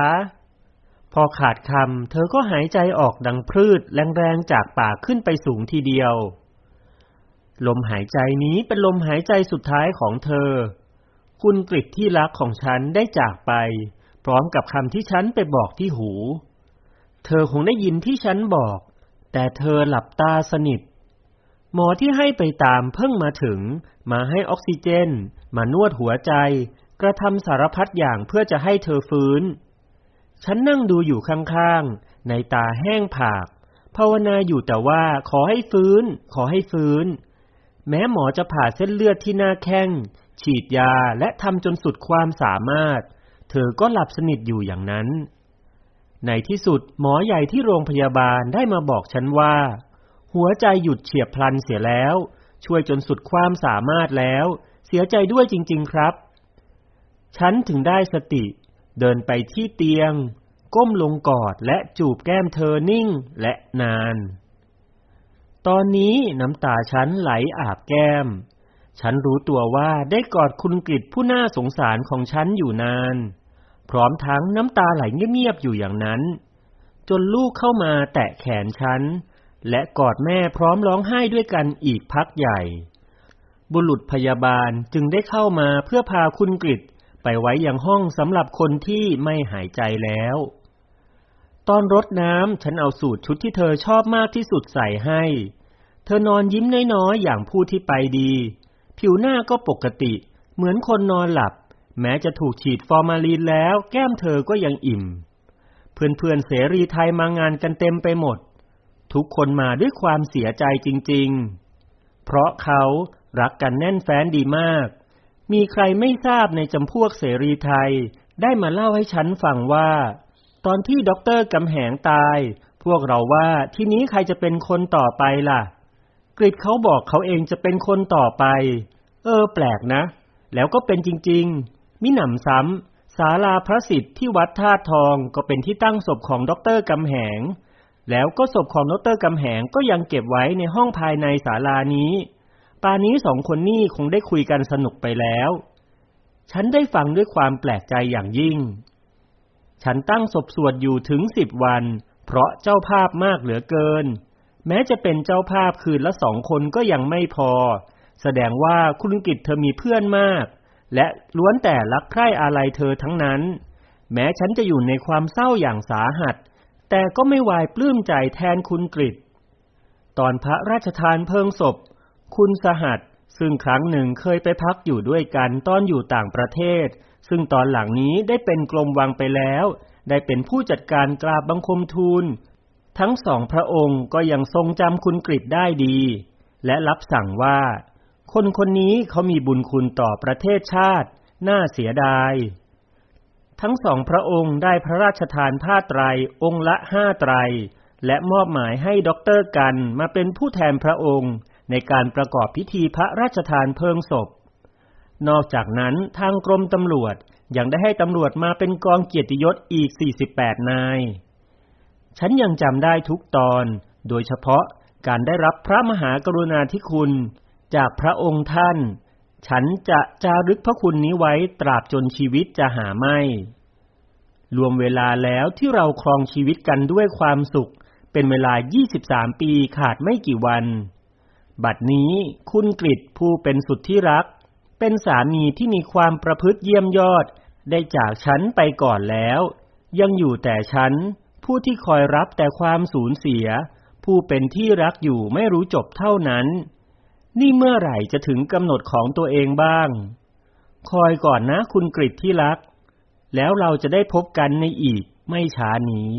พอขาดคำเธอก็หายใจออกดังพืชแรงๆจากปากขึ้นไปสูงทีเดียว ลมหายใจนี้เป็นลมหายใจสุดท้ายของเธอ คุณกริดที่รักของฉันได้จากไป พร้อมกับคำที่ฉันไปบอกที่หู เธอคงได้ยินที่ฉันบอก แต่เธอหลับตาสนิท หมอที่ให้ไปตามเพิ่งมาถึง มาให้ออกซิเจน มานวดหัวใจ กระทำสารพัดอย่างเพื่อจะให้เธอฟื้น ฉันนั่งดูอยู่ข้างๆ ในตาแห้งผาก ภาวนาอยู่แต่ว่าขอให้ฟื้น ขอให้ฟื้น แม้หมอจะผ่าเส้นเลือดที่หน้าแข้ง ฉีดยาและทำจนสุดความสามารถ เธอก็หลับสนิทอยู่อย่างนั้น ในที่สุดหมอใหญ่ที่โรงพยาบาลได้มาบอกฉันว่า หัวใจหยุดเฉียบพลันเสียแล้ว ช่วยจนสุดความสามารถแล้ว เสียใจด้วยจริง ๆครับ ฉันถึงได้สติ เดินไปที่เตียง ก้มลงกอดและจูบแก้มเธอนิ่งและนาน ตอนนี้น้ำตาฉันไหลอาบแก้ม ฉันรู้ตัวว่าได้กอดคุณกริผู้น่าสงสารของฉันอยู่นาน พร้อมทั้งน้ำตาไหลเงียบๆอยู่อย่างนั้น จนลูกเข้ามาแตะแขนฉัน และกอดแม่พร้อมร้องไห้ด้วยกันอีกพักใหญ่ บุรุษพยาบาลจึงได้เข้ามาเพื่อพาคุณกริดไปไว้ยังห้องสำหรับคนที่ไม่หายใจแล้ว ตอนรดน้ำฉันเอาสูตรชุดที่เธอชอบมากที่สุดใส่ให้ เธอนอนยิ้มน้อยๆอย่างผู้ที่ไปดี ผิวหน้าก็ปกติ เหมือนคนนอนหลับ แม้จะถูกฉีดฟอร์มาลีนแล้ว แก้มเธอก็ยังอิ่ม เพื่อนๆเสรีไทยมางานกันเต็มไปหมด ทุกคนมาด้วยความเสียใจจริง ๆ เพราะเขารักกันแน่นแฟ้นดีมาก มีใครไม่ทราบในจำพวกเสรีไทยได้มาเล่าให้ฉันฟังว่า ตอนที่ด็อกเตอร์กำแหงตาย พวกเราว่าที่นี้ใครจะเป็นคนต่อไปล่ะ กริดเขาบอกเขาเองจะเป็นคนต่อไป เออ แปลกนะ แล้วก็เป็นจริง ๆ มิหนำซ้ำศาลาพระสิทธิ์ที่วัดท่าทองก็เป็นที่ตั้งศพของด็อกเตอร์กำแหง แล้วก็ศพของด็อกเตอร์กำแหงก็ยังเก็บไว้ในห้องภายในศาลานี้ป่านนี้สองคนนี่คงได้คุยกันสนุกไปแล้ว ฉันได้ฟังด้วยความแปลกใจอย่างยิ่ง ฉันตั้งศพสวดอยู่ถึงสิบวัน เพราะเจ้าภาพมากเหลือเกิน แม้จะเป็นเจ้าภาพคืนละสองคนก็ยังไม่พอ แสดงว่าคุณกิจเธอมีเพื่อนมาก และล้วนแต่รักใคร่อาลัยเธอทั้งนั้น แม้ฉันจะอยู่ในความเศร้าอย่างสาหัส แต่ก็ไม่วายปลื้มใจแทนคุณกริตตอนพระราชทานเพลิงศพ คุณสหัสซึ่งครั้งหนึ่งเคยไปพักอยู่ด้วยกันตอนอยู่ต่างประเทศ ซึ่งตอนหลังนี้ได้เป็นกรมวังไปแล้ว ได้เป็นผู้จัดการกราบบังคมทูล ทั้งสองพระองค์ก็ยังทรงจำคุณกริตได้ดี และรับสั่งว่า คนคนนี้เขามีบุญคุณต่อประเทศชาติ น่าเสียดาย ทั้งสองพระองค์ได้พระราชทานผ้าไตรองค์ละห้าไตร และมอบหมายให้ด็อกเตอร์กันมาเป็นผู้แทนพระองค์ ในการประกอบพิธีพระราชทานเพลิงศพ นอกจากนั้นทางกรมตำรวจยังได้ให้ตำรวจมาเป็นกองเกียรติยศอีก 48 นาย ฉันยังจำได้ทุกตอน โดยเฉพาะการได้รับพระมหากรุณาธิคุณ จากพระองค์ท่าน ฉันจะจารึกพระคุณนี้ไว้ตราบจนชีวิตจะหาไม่ รวมเวลาแล้วที่เราครองชีวิตกันด้วยความสุข เป็นเวลา 23 ปีขาดไม่กี่วัน บัดนี้คุณกริตผู้เป็นสุดที่รัก เป็นสามีที่มีความประพฤติเยี่ยมยอด ได้จากฉันไปก่อนแล้ว ยังอยู่แต่ฉัน ผู้ที่คอยรับแต่ความสูญเสีย ผู้เป็นที่รักอยู่ไม่รู้จบเท่านั้น นี่เมื่อไหร่จะถึงกำหนดของตัวเองบ้าง คอยก่อนนะคุณกริตที่รัก แล้วเราจะได้พบกันในอีกไม่ช้านี้